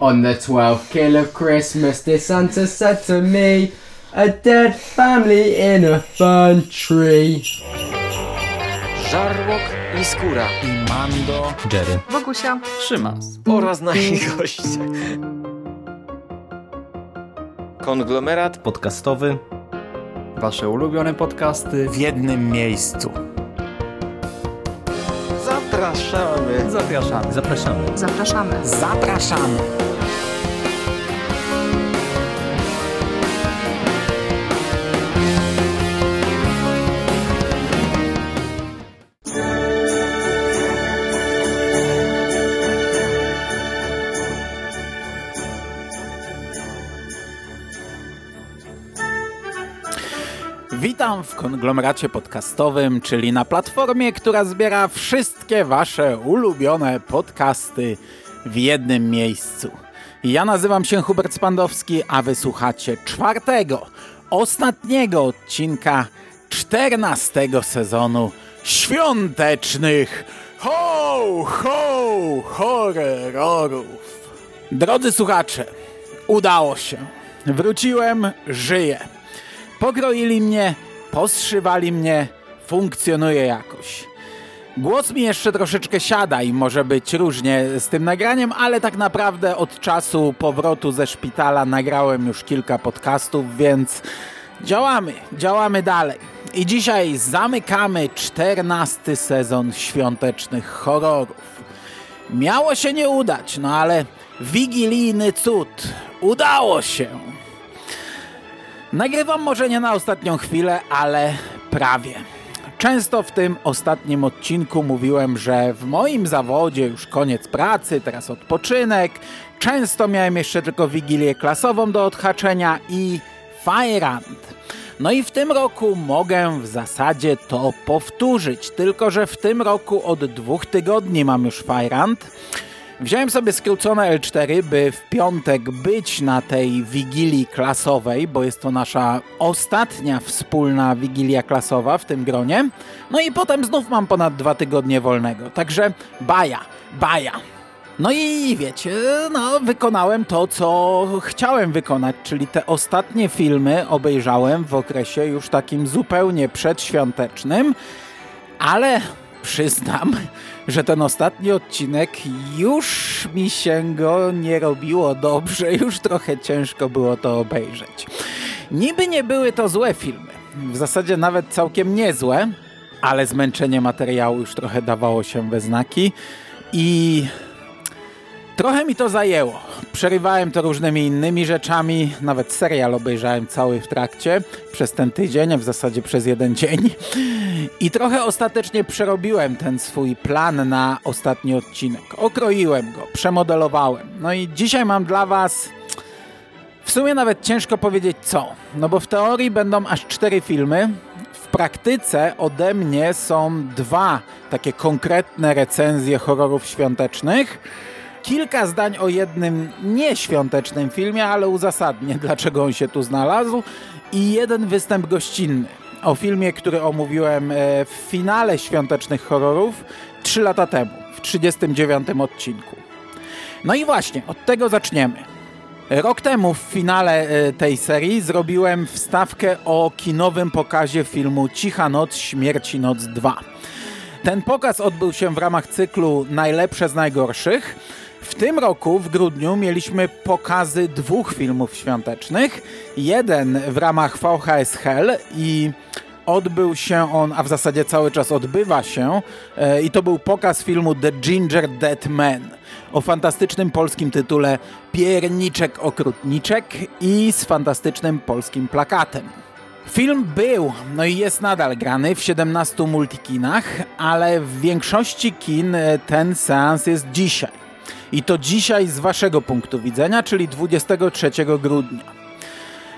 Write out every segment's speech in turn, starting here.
On the twelfth kill of Christmas, this Santa said to me, a dead family in a fern tree. Żarłok i Skóra i Mando, Jerry, Wokusia, Szymas. oraz nasi goście. Konglomerat Podcastowy. Wasze ulubione podcasty w jednym miejscu. zapraszamy. Zapraszamy. Zapraszamy. zapraszamy. Zapraszamy. W konglomeracie podcastowym, czyli na platformie, która zbiera wszystkie wasze ulubione podcasty w jednym miejscu. Ja nazywam się Hubert Spandowski, a wysłuchacie czwartego, ostatniego odcinka czternastego sezonu świątecznych ho, ho, horrorów. Drodzy słuchacze, udało się. Wróciłem, żyję. Pokroili mnie, postrzywali mnie, funkcjonuje jakoś. Głos mi jeszcze troszeczkę siada i może być różnie z tym nagraniem, ale tak naprawdę od czasu powrotu ze szpitala nagrałem już kilka podcastów, więc działamy, działamy dalej. I dzisiaj zamykamy czternasty sezon świątecznych horrorów. Miało się nie udać, no ale wigilijny cud. Udało się. Nagrywam może nie na ostatnią chwilę, ale prawie. Często w tym ostatnim odcinku mówiłem, że w moim zawodzie już koniec pracy, teraz odpoczynek. Często miałem jeszcze tylko wigilię klasową do odhaczenia i Fajrant. No i w tym roku mogę w zasadzie to powtórzyć, tylko że w tym roku od dwóch tygodni mam już Fajrant. Wziąłem sobie skrócone L4, by w piątek być na tej wigilii klasowej, bo jest to nasza ostatnia wspólna wigilia klasowa w tym gronie. No i potem znów mam ponad dwa tygodnie wolnego. Także baja, baja. No i wiecie, no wykonałem to, co chciałem wykonać, czyli te ostatnie filmy obejrzałem w okresie już takim zupełnie przedświątecznym, ale przyznam, że ten ostatni odcinek już mi się go nie robiło dobrze, już trochę ciężko było to obejrzeć. Niby nie były to złe filmy, w zasadzie nawet całkiem niezłe, ale zmęczenie materiału już trochę dawało się we znaki i Trochę mi to zajęło. Przerywałem to różnymi innymi rzeczami, nawet serial obejrzałem cały w trakcie przez ten tydzień, w zasadzie przez jeden dzień. I trochę ostatecznie przerobiłem ten swój plan na ostatni odcinek. Okroiłem go, przemodelowałem. No i dzisiaj mam dla Was w sumie nawet ciężko powiedzieć co. No bo w teorii będą aż cztery filmy. W praktyce ode mnie są dwa takie konkretne recenzje horrorów świątecznych kilka zdań o jednym nieświątecznym filmie, ale uzasadnię, dlaczego on się tu znalazł i jeden występ gościnny o filmie, który omówiłem e, w finale świątecznych horrorów trzy lata temu, w 39 odcinku. No i właśnie, od tego zaczniemy. Rok temu w finale e, tej serii zrobiłem wstawkę o kinowym pokazie filmu Cicha Noc, Śmierci Noc 2. Ten pokaz odbył się w ramach cyklu Najlepsze z najgorszych, w tym roku, w grudniu, mieliśmy pokazy dwóch filmów świątecznych. Jeden w ramach VHS Hell i odbył się on, a w zasadzie cały czas odbywa się, e, i to był pokaz filmu The Ginger Dead Man o fantastycznym polskim tytule Pierniczek Okrutniczek i z fantastycznym polskim plakatem. Film był, no i jest nadal grany w 17 multikinach, ale w większości kin e, ten seans jest dzisiaj. I to dzisiaj z waszego punktu widzenia, czyli 23 grudnia.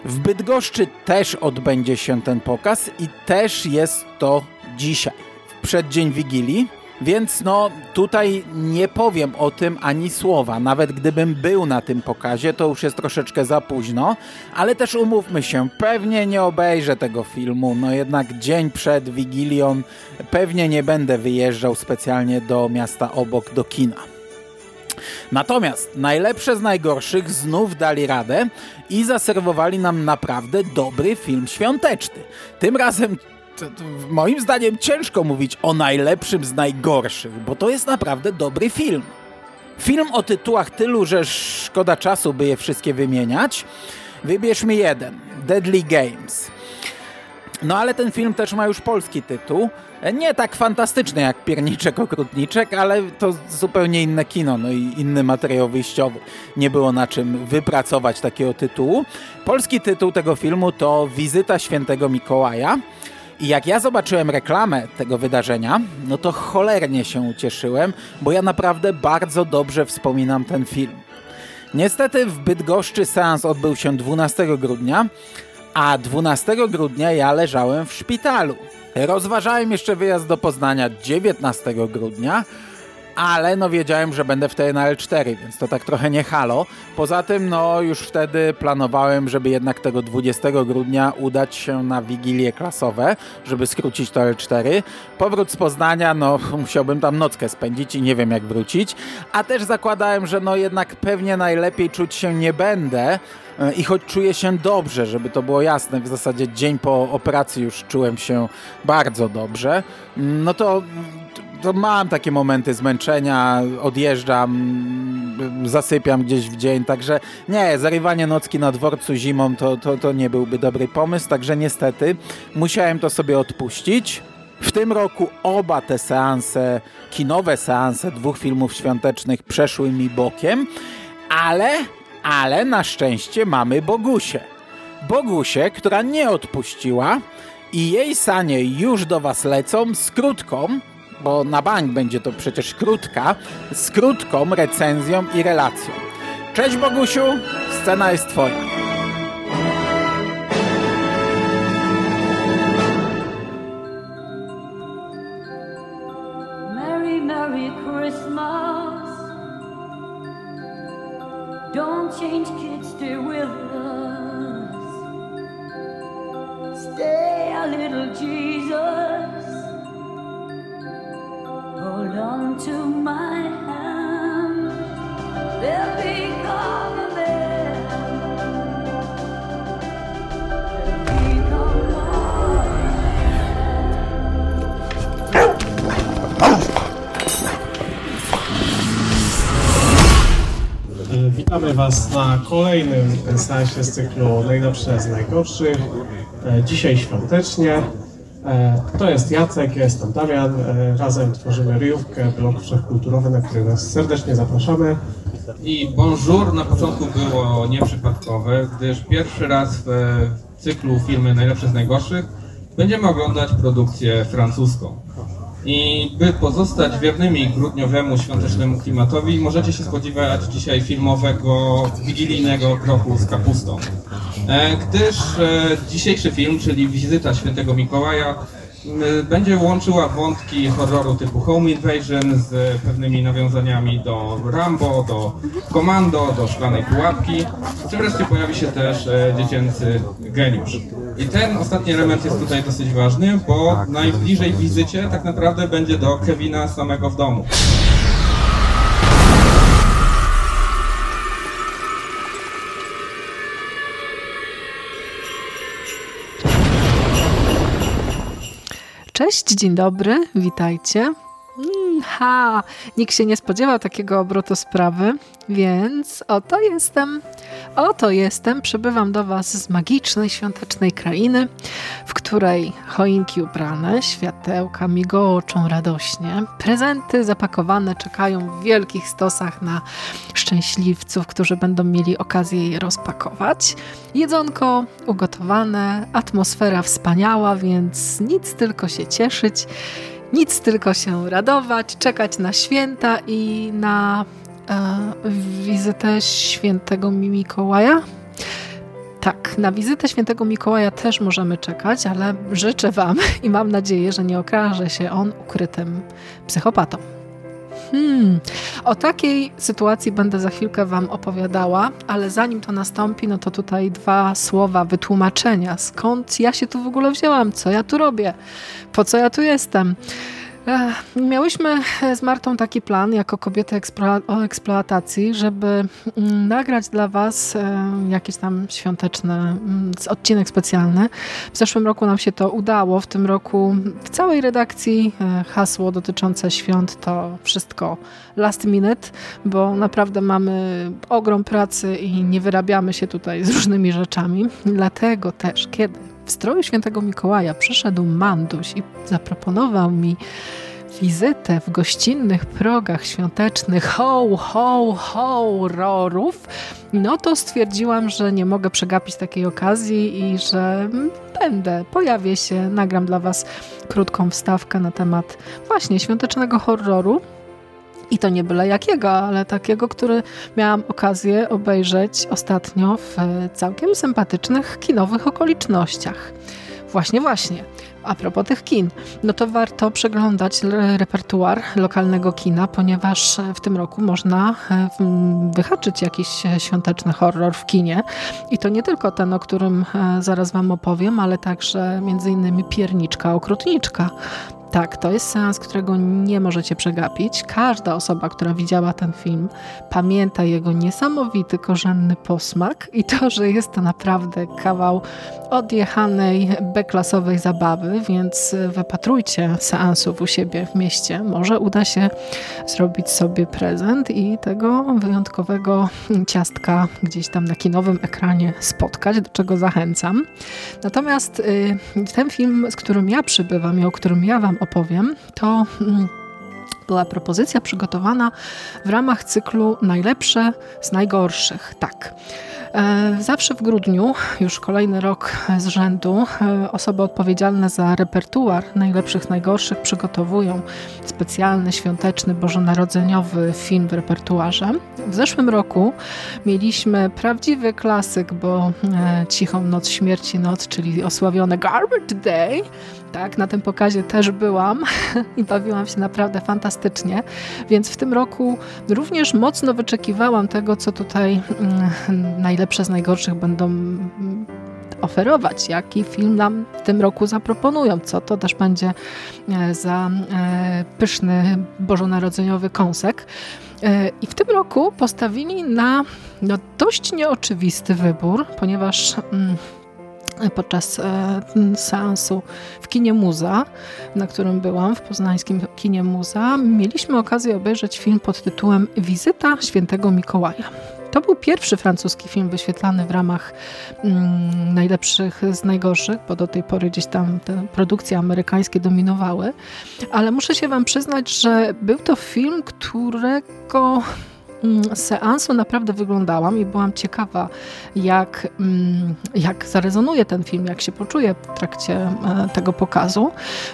W Bydgoszczy też odbędzie się ten pokaz i też jest to dzisiaj, w przeddzień Wigilii. Więc no tutaj nie powiem o tym ani słowa. Nawet gdybym był na tym pokazie, to już jest troszeczkę za późno. Ale też umówmy się, pewnie nie obejrzę tego filmu. No jednak dzień przed Wigilią pewnie nie będę wyjeżdżał specjalnie do miasta obok, do kina. Natomiast najlepsze z najgorszych znów dali radę i zaserwowali nam naprawdę dobry film świąteczny. Tym razem to, to moim zdaniem ciężko mówić o najlepszym z najgorszych, bo to jest naprawdę dobry film. Film o tytułach tylu, że szkoda czasu, by je wszystkie wymieniać. Wybierzmy jeden. Deadly Games. No ale ten film też ma już polski tytuł. Nie tak fantastyczny jak Pierniczek Okrutniczek, ale to zupełnie inne kino, no i inny materiał wyjściowy. Nie było na czym wypracować takiego tytułu. Polski tytuł tego filmu to Wizyta Świętego Mikołaja. I jak ja zobaczyłem reklamę tego wydarzenia, no to cholernie się ucieszyłem, bo ja naprawdę bardzo dobrze wspominam ten film. Niestety w Bydgoszczy seans odbył się 12 grudnia, a 12 grudnia ja leżałem w szpitalu. Rozważałem jeszcze wyjazd do Poznania 19 grudnia, ale no wiedziałem, że będę wtedy na L4, więc to tak trochę nie halo. Poza tym no już wtedy planowałem, żeby jednak tego 20 grudnia udać się na wigilie klasowe, żeby skrócić to L4. Powrót z Poznania, no musiałbym tam nockę spędzić i nie wiem jak wrócić, a też zakładałem, że no jednak pewnie najlepiej czuć się nie będę, i choć czuję się dobrze, żeby to było jasne, w zasadzie dzień po operacji już czułem się bardzo dobrze, no to to mam takie momenty zmęczenia, odjeżdżam, zasypiam gdzieś w dzień, także nie, zarywanie nocki na dworcu zimą to, to, to nie byłby dobry pomysł, także niestety musiałem to sobie odpuścić. W tym roku oba te seanse, kinowe seanse dwóch filmów świątecznych przeszły mi bokiem, ale, ale na szczęście mamy Bogusię. Bogusię, która nie odpuściła i jej sanie już do Was lecą z krótką, bo na bank będzie to przecież krótka, z krótką recenzją i relacją. Cześć Bogusiu, scena jest twoja. Witamy Was na kolejnym seansie z cyklu Najlepsze z najgorszych. E, Dzisiaj świątecznie. E, To jest Jacek, ja jestem Damian. E, Razem tworzymy ryjówkę, blog wszechkulturowy, na który Was serdecznie zapraszamy. I bonjour na początku było nieprzypadkowe, gdyż pierwszy raz w cyklu filmy Najlepsze z najgorszych będziemy oglądać produkcję francuską. I by pozostać wiernymi grudniowemu świątecznemu klimatowi, możecie się spodziewać dzisiaj filmowego, wigilijnego kroku z kapustą. E, Gdyż e, dzisiejszy film, czyli Wizyta Świętego Mikołaja, będzie łączyła wątki horroru typu Home Invasion z pewnymi nawiązaniami do Rambo, do Komando, do Szklanej Pułapki, czy wreszcie pojawi się też e, dziecięcy geniusz. I ten ostatni element jest tutaj dosyć ważny, bo najbliżej wizycie tak naprawdę będzie do Kevina samego w domu. Cześć, dzień dobry, witajcie. Mm, Ha, nikt się nie spodziewał takiego obrotu sprawy, więc oto jestem. Oto jestem, przybywam do Was z magicznej, świątecznej krainy, w której choinki ubrane, światełka migoczą radośnie, prezenty zapakowane czekają w wielkich stosach na szczęśliwców, którzy będą mieli okazję je rozpakować. Jedzonko ugotowane, atmosfera wspaniała, więc nic tylko się cieszyć. Nic tylko się radować, czekać na święta i na wizytę świętego Mikołaja. Tak, na wizytę świętego Mikołaja też możemy czekać, ale życzę Wam i mam nadzieję, że nie okaże się on ukrytym psychopatą. Hmm. O takiej sytuacji będę za chwilkę Wam opowiadała, ale zanim to nastąpi, no to tutaj dwa słowa wytłumaczenia. Skąd ja się tu w ogóle wzięłam? Co ja tu robię? Po co ja tu jestem? Miałyśmy z Martą taki plan, jako kobiety o eksploatacji, żeby mm, nagrać dla Was e, jakiś tam świąteczny mm, odcinek specjalny. W zeszłym roku nam się to udało. W tym roku w całej redakcji e, hasło dotyczące świąt to wszystko last minute, bo naprawdę mamy ogrom pracy i nie wyrabiamy się tutaj z różnymi rzeczami. Dlatego też, kiedy w stroju świętego Mikołaja przyszedł Manduś i zaproponował mi wizytę w gościnnych progach świątecznych. Ho, ho, horrorów, no to stwierdziłam, że nie mogę przegapić takiej okazji i że będę, pojawię się, nagram dla Was krótką wstawkę na temat właśnie świątecznego horroru. I to nie byle jakiego, ale takiego, który miałam okazję obejrzeć ostatnio w całkiem sympatycznych kinowych okolicznościach. Właśnie, właśnie. A propos tych kin, no to warto przeglądać repertuar lokalnego kina, ponieważ e, w tym roku można e, wyhaczyć jakiś e, świąteczny horror w kinie. I to nie tylko ten, o którym e, zaraz Wam opowiem, ale także między innymi Pierniczka, Okrutniczka. Tak, to jest seans, którego nie możecie przegapić. Każda osoba, która widziała ten film, pamięta jego niesamowity, korzenny posmak i to, że jest to naprawdę kawał odjechanej, B-klasowej zabawy, więc wypatrujcie seansów u siebie w mieście. Może uda się zrobić sobie prezent i tego wyjątkowego ciastka gdzieś tam na kinowym ekranie spotkać, do czego zachęcam. Natomiast y, ten film, z którym ja przybywam i o którym ja Wam opowiem, to mm, była propozycja przygotowana w ramach cyklu Najlepsze z najgorszych. Tak. E, Zawsze w grudniu, już kolejny rok z rzędu, e, osoby odpowiedzialne za repertuar najlepszych, najgorszych przygotowują specjalny, świąteczny, bożonarodzeniowy film w repertuarze. W zeszłym roku mieliśmy prawdziwy klasyk, bo e, Cichą Noc Śmierci Noc, czyli osławione Garbage Day. Tak, na tym pokazie też byłam i bawiłam się naprawdę fantastycznie, więc w tym roku również mocno wyczekiwałam tego, co tutaj mm, najlepsze z najgorszych będą oferować, jaki film nam w tym roku zaproponują, co to też będzie e, za e, pyszny bożonarodzeniowy kąsek. E, I w tym roku postawili na no, dość nieoczywisty wybór, ponieważ mm, podczas e, seansu w kinie Muza, na którym byłam, w poznańskim kinie Muza, mieliśmy okazję obejrzeć film pod tytułem Wizyta Świętego Mikołaja. To był pierwszy francuski film wyświetlany w ramach mm, najlepszych z najgorszych, bo do tej pory gdzieś tam te produkcje amerykańskie dominowały. Ale muszę się Wam przyznać, że był to film, którego seansu naprawdę wyglądałam i byłam ciekawa, jak, mm, jak zarezonuje ten film, jak się poczuje w trakcie e, tego pokazu,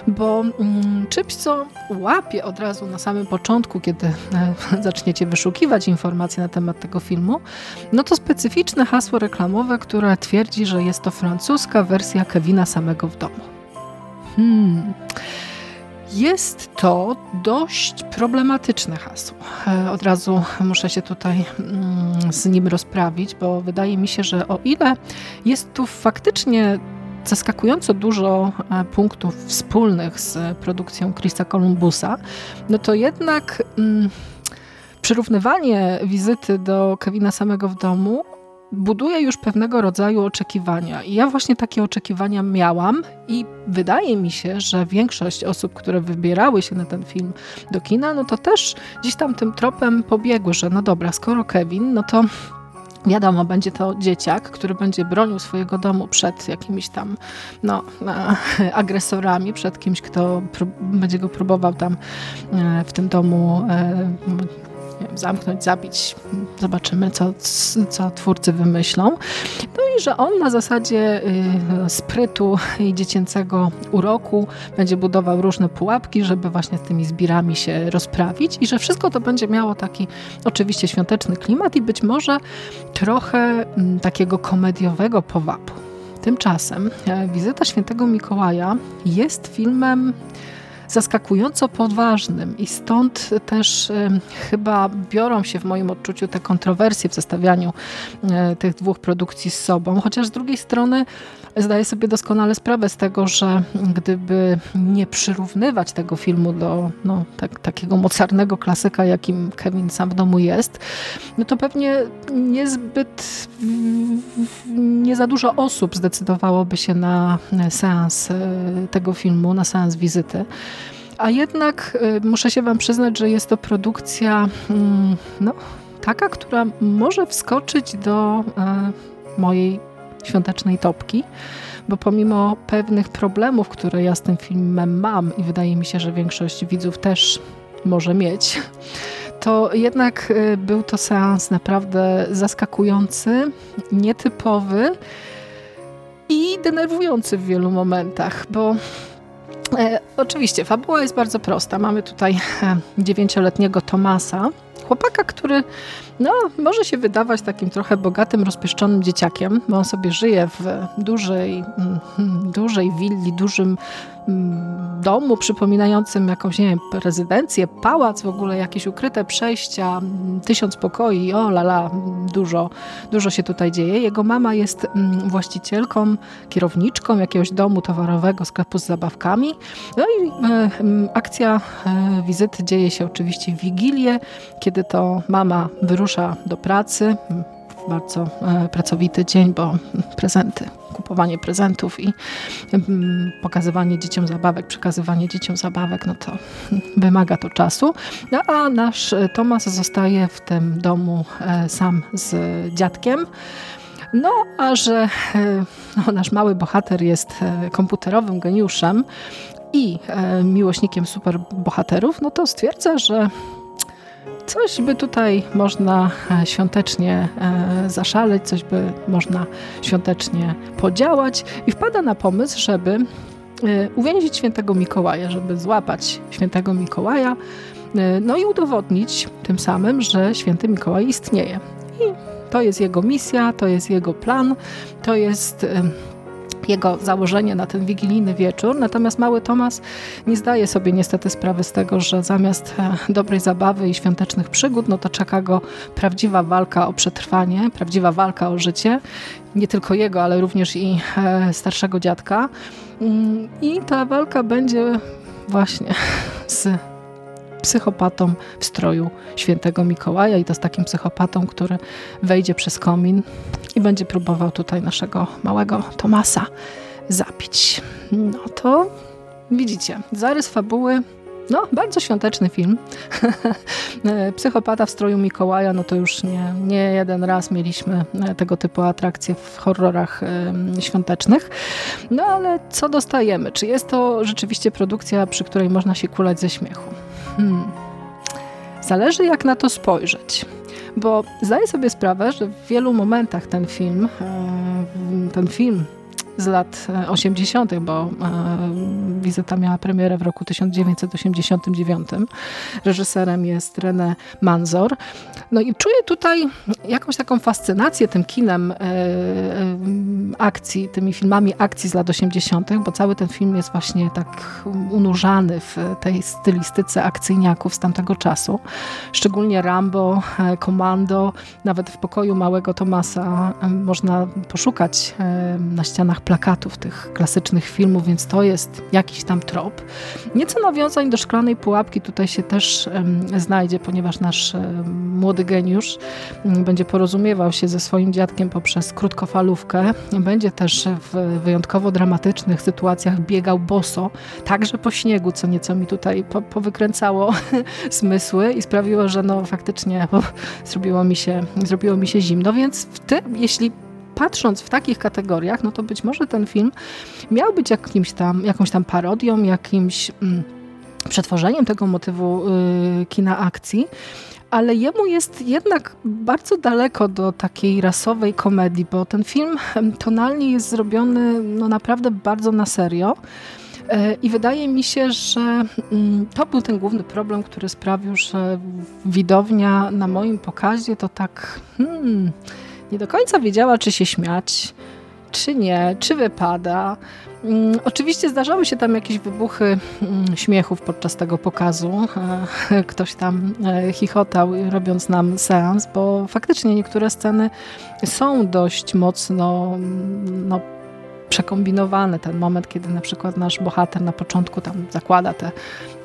bo mm, czymś, co łapie od razu na samym początku, kiedy e, zaczniecie wyszukiwać informacje na temat tego filmu, no to specyficzne hasło reklamowe, które twierdzi, że jest to francuska wersja Kevina samego w domu. Hmm. Jest to dość problematyczne hasło. E, Od razu muszę się tutaj mm, z nim rozprawić, bo wydaje mi się, że o ile jest tu faktycznie zaskakująco dużo e, punktów wspólnych z produkcją Chrisa Columbusa, no to jednak mm, przyrównywanie wizyty do Kevina samego w domu buduje już pewnego rodzaju oczekiwania. I ja właśnie takie oczekiwania miałam i wydaje mi się, że większość osób, które wybierały się na ten film do kina, no to też gdzieś tam tym tropem pobiegły, że no dobra, skoro Kevin, no to Wiadomo, będzie to dzieciak, który będzie bronił swojego domu przed jakimiś tam no, agresorami, przed kimś, kto będzie go próbował tam e, w tym domu e, wiem, zamknąć, zabić. Zobaczymy, co, co twórcy wymyślą. No i że on na zasadzie y, sprytu i dziecięcego uroku będzie budował różne pułapki, żeby właśnie z tymi zbirami się rozprawić i że wszystko to będzie miało taki oczywiście świąteczny klimat i być może trochę mm, takiego komediowego powabu. Tymczasem e, wizyta świętego Mikołaja jest filmem zaskakująco poważnym i stąd też chyba biorą się w moim odczuciu te kontrowersje w zestawianiu e, tych dwóch produkcji z sobą, chociaż z drugiej strony zdaję sobie doskonale sprawę z tego, że gdyby nie przyrównywać tego filmu do no, tak, takiego mocarnego klasyka, jakim Kevin sam w domu jest, no to pewnie niezbyt, nie za dużo osób zdecydowałoby się na seans e, tego filmu, na seans wizyty. A jednak e, muszę się Wam przyznać, że jest to produkcja mm, no, taka, która może wskoczyć do e, mojej świątecznej topki, bo pomimo pewnych problemów, które ja z tym filmem mam i wydaje mi się, że większość widzów też może mieć, to jednak y, był to seans naprawdę zaskakujący, nietypowy i denerwujący w wielu momentach, bo e, oczywiście fabuła jest bardzo prosta. Mamy tutaj e, dziewięcioletniego Tomasa, chłopaka, który no, może się wydawać takim trochę bogatym, rozpieszczonym dzieciakiem, bo on sobie żyje w dużej, mm, dużej willi, dużym domu przypominającym jakąś, nie wiem, rezydencję, pałac, w ogóle jakieś ukryte przejścia, mm, tysiąc pokoi, o lala, dużo, dużo się tutaj dzieje. Jego mama jest właścicielką, kierowniczką jakiegoś domu towarowego, sklepu z zabawkami. No i e, akcja e, wizyty dzieje się oczywiście w Wigilię, kiedy to mama wyrusza wyrusza do pracy. Bardzo e, pracowity dzień, bo prezenty, kupowanie prezentów i mm, pokazywanie dzieciom zabawek, przekazywanie dzieciom zabawek, no to wymaga to czasu. No, a nasz Tomas zostaje w tym domu e, sam z dziadkiem. No, a że e, no, nasz mały bohater jest komputerowym geniuszem i miłośnikiem superbohaterów, no to stwierdza, że coś by tutaj można e, świątecznie e, zaszaleć, coś by można świątecznie podziałać i wpada na pomysł, żeby e, uwięzić świętego Mikołaja, żeby złapać świętego Mikołaja, no i udowodnić tym samym, że święty Mikołaj istnieje. I to jest jego misja, to jest jego plan, to jest jego założenie na ten wigilijny wieczór. Natomiast mały Tomas nie zdaje sobie niestety sprawy z tego, że zamiast e, dobrej zabawy i świątecznych przygód, no to czeka go prawdziwa walka o przetrwanie, prawdziwa walka o życie. Nie tylko jego, ale również i e, starszego dziadka. Mm, I ta walka będzie właśnie z psychopatą w stroju świętego Mikołaja i to z takim psychopatą, który wejdzie przez komin i będzie próbował tutaj naszego małego Tomasa zabić. No to widzicie, zarys fabuły no, bardzo świąteczny film. Psychopata w stroju Mikołaja, no to już nie, nie jeden raz mieliśmy e, tego typu atrakcje w horrorach y, świątecznych. No ale co dostajemy? Czy jest to rzeczywiście produkcja, przy której można się kulać ze śmiechu? Hmm. Zależy jak na to spojrzeć. Bo zdaję sobie sprawę, że w wielu momentach ten film, e, ten film z lat 80., e, bo e, wizyta miała premierę w roku 1989. Reżyserem jest René Manzor. No i czuję tutaj jakąś taką fascynację tym kinem e, akcji, tymi filmami akcji z lat 80., bo cały ten film jest właśnie tak unurzany w tej stylistyce akcyjniaków z tamtego czasu. Szczególnie Rambo, Komando, nawet w pokoju małego Tomasa można poszukać na ścianach plakatów tych klasycznych filmów, więc to jest jakiś tam trop. Nieco nawiązań do szklanej pułapki tutaj się też um, znajdzie, ponieważ nasz um, młody geniusz um, będzie porozumiewał się ze swoim dziadkiem poprzez krótkofalówkę. Będzie też w wyjątkowo dramatycznych sytuacjach biegał boso, także po śniegu, co nieco mi tutaj po, powykręcało zmysły i sprawiło, że no faktycznie zrobiło mi się, zrobiło mi się zimno, więc w tym, jeśli patrząc w takich kategoriach, no to być może ten film miał być jakimś tam, jakąś tam parodią, jakimś mm, przetworzeniem tego motywu y, kina akcji, ale jemu jest jednak bardzo daleko do takiej rasowej komedii, bo ten film tonalnie jest zrobiony no naprawdę bardzo na serio. E, I wydaje mi się, że mm, to był ten główny problem, który sprawił, że widownia na moim pokazie to tak hmm, nie do końca wiedziała, czy się śmiać, czy nie, czy wypada. Mm, Oczywiście zdarzały się tam jakieś wybuchy mm, śmiechów podczas tego pokazu. E, Ktoś tam e, chichotał, robiąc nam seans, bo faktycznie niektóre sceny są dość mocno mm, no, przekombinowane. Ten moment, kiedy na przykład nasz bohater na początku tam zakłada te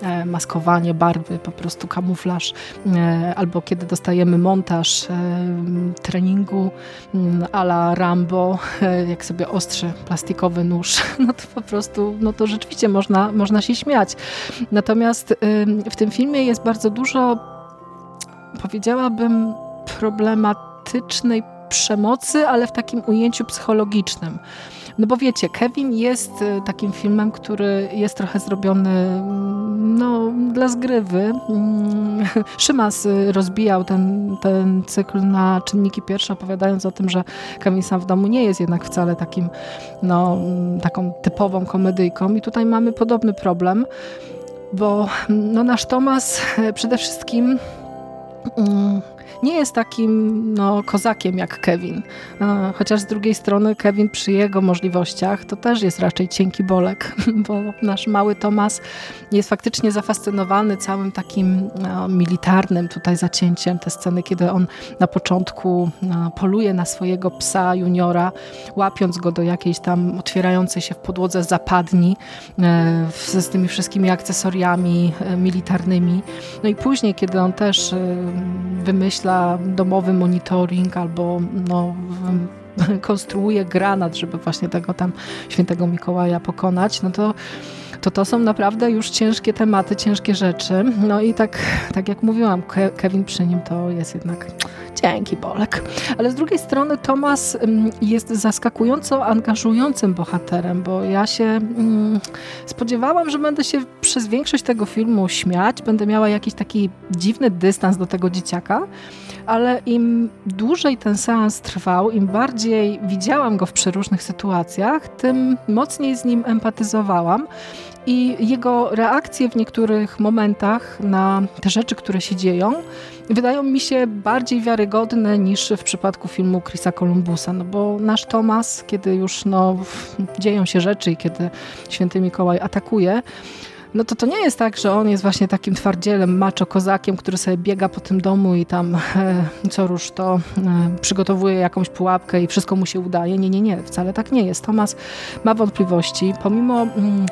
e, maskowanie, barwy, po prostu kamuflaż, e, albo kiedy dostajemy montaż e, treningu mm, a la Rambo, jak sobie ostrzy plastikowy nóż, no to po prostu, no to rzeczywiście można, można się śmiać. Natomiast w tym filmie jest bardzo dużo, powiedziałabym, problematycznej przemocy, ale w takim ujęciu psychologicznym. No bo wiecie, Kevin jest y, takim filmem, który jest trochę zrobiony mm, no, dla zgrywy. Mm, Szymas y, rozbijał ten, ten cykl na czynniki pierwsze, opowiadając o tym, że Kevin sam w domu nie jest jednak wcale takim, no, mm, taką typową komedyjką. I tutaj mamy podobny problem, bo no, nasz Tomas przede wszystkim nie jest takim no, kozakiem jak Kevin. E, Chociaż z drugiej strony Kevin przy jego możliwościach to też jest raczej cienki bolek, bo nasz mały Tomas jest faktycznie zafascynowany całym takim no, militarnym tutaj zacięciem. Te sceny, kiedy on na początku no, poluje na swojego psa juniora, łapiąc go do jakiejś tam otwierającej się w podłodze zapadni e, z, tymi wszystkimi akcesoriami militarnymi. No i później, kiedy on też e, wymyśla domowy monitoring albo no, konstruuje granat, żeby właśnie tego tam świętego Mikołaja pokonać, no to to to są naprawdę już ciężkie tematy, ciężkie rzeczy. No i tak, tak jak mówiłam, Ke- Kevin przy nim to jest jednak cienki bolek. Ale z drugiej strony Tomas ym, jest zaskakująco angażującym bohaterem, bo ja się ym, spodziewałam, że będę się przez większość tego filmu śmiać, będę miała jakiś taki dziwny dystans do tego dzieciaka, ale im dłużej ten seans trwał, im bardziej widziałam go w przeróżnych sytuacjach, tym mocniej z nim empatyzowałam. I jego reakcje w niektórych momentach na te rzeczy, które się dzieją, wydają mi się bardziej wiarygodne niż w przypadku filmu Chrisa Columbusa. No bo nasz Tomas, kiedy już no, dzieją się rzeczy i kiedy święty Mikołaj atakuje, no to to nie jest tak, że on jest właśnie takim twardzielem, macho kozakiem, który sobie biega po tym domu i tam e, co rusz to e, przygotowuje jakąś pułapkę i wszystko mu się udaje. Nie, nie, nie, wcale tak nie jest. Tomas ma wątpliwości, pomimo mm,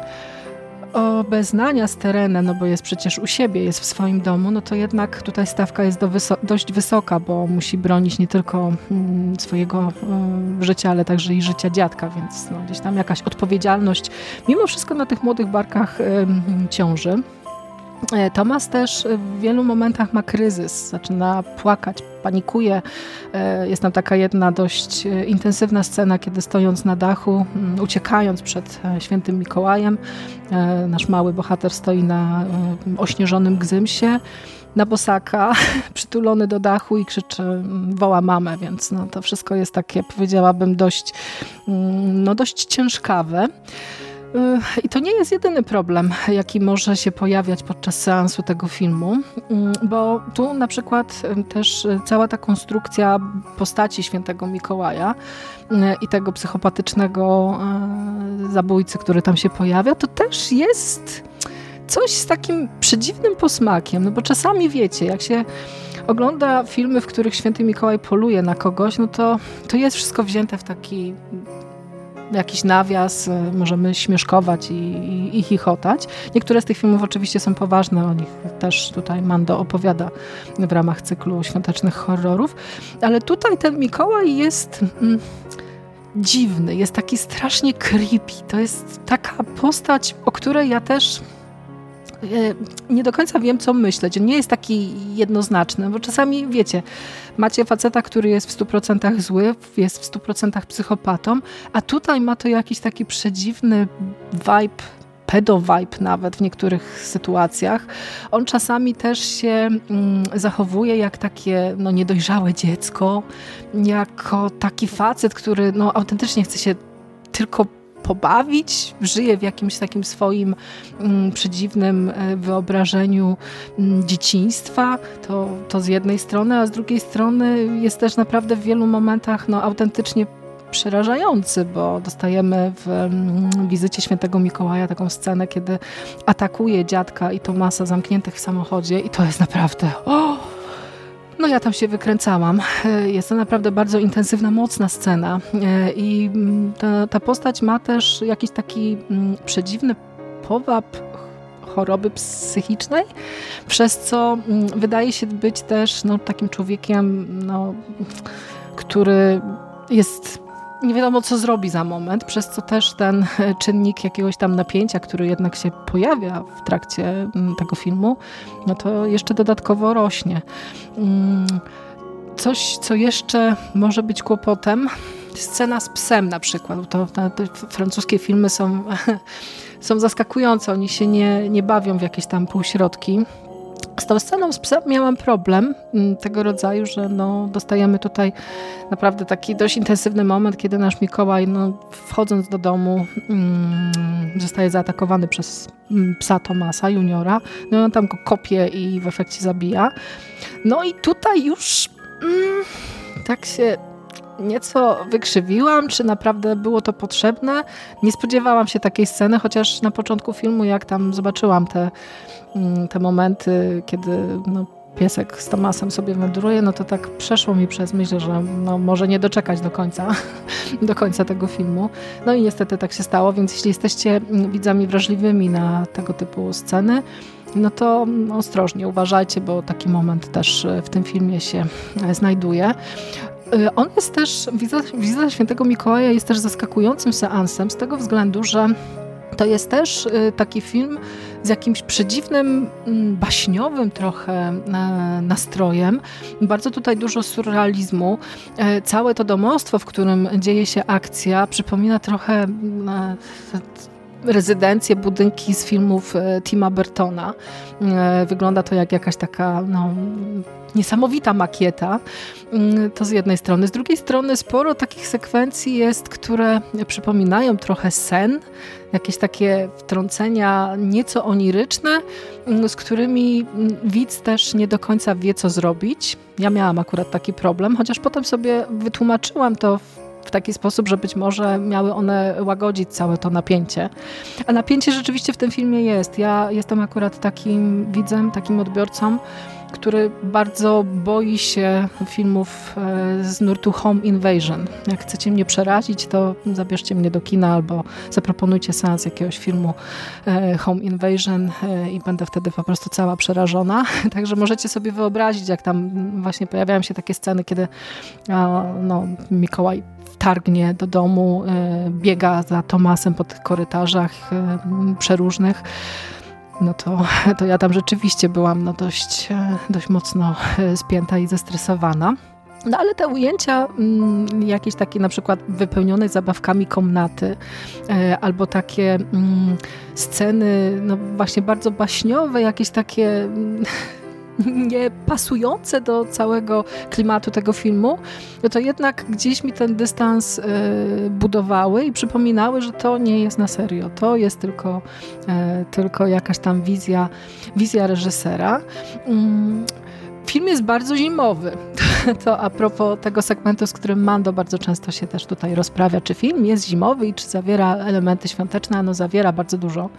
obeznania z terenem, no bo jest przecież u siebie, jest w swoim domu, no to jednak tutaj stawka jest do wyso- dość wysoka, bo musi bronić nie tylko mm, swojego e, życia, ale także i życia dziadka, więc no, gdzieś tam jakaś odpowiedzialność mimo wszystko na tych młodych barkach em, ciąży. E, Tomas też w wielu momentach ma kryzys, zaczyna płakać, panikuje. E, Jest tam taka jedna dość e, intensywna scena, kiedy stojąc na dachu, mm, uciekając przed świętym Mikołajem, nasz mały bohater stoi na ośnieżonym gzymsie, na bosaka, przytulony do dachu i krzyczy, mm, woła mamę, więc no, to wszystko jest takie, powiedziałabym, dość, mm, no, dość ciężkawe. Y, I to nie jest jedyny problem, jaki może się pojawiać podczas seansu tego filmu, mm, bo tu na przykład y, też y, cała ta konstrukcja postaci świętego Mikołaja i tego psychopatycznego zabójcy, który tam się pojawia, to też jest coś z takim przedziwnym posmakiem, no bo czasami wiecie, jak się ogląda filmy, w których święty Mikołaj poluje na kogoś, no to, to jest wszystko wzięte w taki jakiś nawias, y, możemy śmieszkować i, i, i chichotać. Niektóre z tych filmów oczywiście są poważne, o nich też tutaj Mando opowiada w ramach cyklu świątecznych horrorów, ale tutaj ten Mikołaj jest mm, dziwny, jest taki strasznie creepy. To jest taka postać, o której ja też nie do końca wiem, co myśleć. On nie jest taki jednoznaczny, bo czasami, wiecie, macie faceta, który jest w 100% zły, jest w 100% psychopatą, a tutaj ma to jakiś taki przedziwny vibe, pedo-vibe nawet w niektórych sytuacjach. On czasami też się mm, zachowuje jak takie no, niedojrzałe dziecko, jako taki facet, który no, autentycznie chce się tylko pobawić, żyje w jakimś takim swoim mm, przedziwnym e, wyobrażeniu mm, dzieciństwa, to, to z jednej strony, a z drugiej strony jest też naprawdę w wielu momentach no, autentycznie przerażający, bo dostajemy w mm, wizycie świętego Mikołaja taką scenę, kiedy atakuje dziadka i Tomasa zamkniętych w samochodzie i to jest naprawdę... O! No ja tam się wykręcałam. E, jest to naprawdę bardzo intensywna, mocna scena e, i mm, ta, ta postać ma też jakiś taki mm, przedziwny powab choroby psychicznej, przez co mm, wydaje się być też no, takim człowiekiem, no, który jest nie wiadomo, co zrobi za moment, przez co też ten czynnik jakiegoś tam napięcia, który jednak się pojawia w trakcie mm, tego filmu, no to jeszcze dodatkowo rośnie. Mm, coś, co jeszcze może być kłopotem, scena z psem na przykład. To francuskie filmy są, są zaskakujące, oni się nie, nie bawią w jakieś tam półśrodki. Z tą sceną z psem miałam problem mm, tego rodzaju, że no, dostajemy tutaj naprawdę taki dość intensywny moment, kiedy nasz Mikołaj no, wchodząc do domu mm, zostaje zaatakowany przez mm, psa Tomasa, juniora. No on tam go kopie i w efekcie zabija. No i tutaj już mm, tak się nieco wykrzywiłam, czy naprawdę było to potrzebne. Nie spodziewałam się takiej sceny, chociaż na początku filmu, jak tam zobaczyłam te, mm, te momenty, kiedy no, piesek z Tomasem sobie wędruje, no to tak przeszło mi przez myśl, że no, może nie doczekać do końca, do końca tego filmu. No i niestety tak się stało, więc jeśli jesteście widzami wrażliwymi na tego typu sceny, no to ostrożnie uważajcie, bo taki moment też w tym filmie się znajduje. Y, on jest też, wizyta, świętego Mikołaja jest też zaskakującym seansem z tego względu, że to jest też y, taki film z jakimś przedziwnym, mm, baśniowym trochę e, nastrojem. Bardzo tutaj dużo surrealizmu. E, całe to domostwo, w którym dzieje się akcja, przypomina trochę mm, e, rezydencje, budynki z filmów Tima Burtona. Wygląda to jak jakaś taka no, niesamowita makieta. Mm, to z jednej strony. Z drugiej strony sporo takich sekwencji jest, które przypominają trochę sen, jakieś takie wtrącenia nieco oniryczne, mm, z którymi mm, widz też nie do końca wie, co zrobić. Ja miałam akurat taki problem, chociaż potem sobie wytłumaczyłam to w taki sposób, że być może miały one łagodzić całe to napięcie. A napięcie rzeczywiście w tym filmie jest. Ja jestem akurat takim widzem, takim odbiorcą, który bardzo boi się filmów e, z nurtu Home Invasion. Jak chcecie mnie przerazić, to zabierzcie mnie do kina albo zaproponujcie seans jakiegoś filmu e, Home Invasion e, i będę wtedy po prostu cała przerażona. Także możecie sobie wyobrazić, jak tam właśnie pojawiają się takie sceny, kiedy no, Mikołaj targnie do domu, biega za Tomasem po tych korytarzach przeróżnych no to, to ja tam rzeczywiście byłam no dość, e, dość mocno e, spięta i zestresowana. No ale te ujęcia mm, jakieś takie na przykład wypełnione zabawkami komnaty e, albo takie mm, sceny no właśnie bardzo baśniowe, jakieś takie mm, nie pasujące do całego klimatu tego filmu, no to jednak gdzieś mi ten dystans y, budowały i przypominały, że to nie jest na serio. To jest tylko, y, tylko jakaś tam wizja, wizja reżysera. Film jest bardzo zimowy. To a propos tego segmentu, z którym Mando bardzo często się też tutaj rozprawia, czy film jest zimowy i czy zawiera elementy świąteczne, no zawiera bardzo dużo.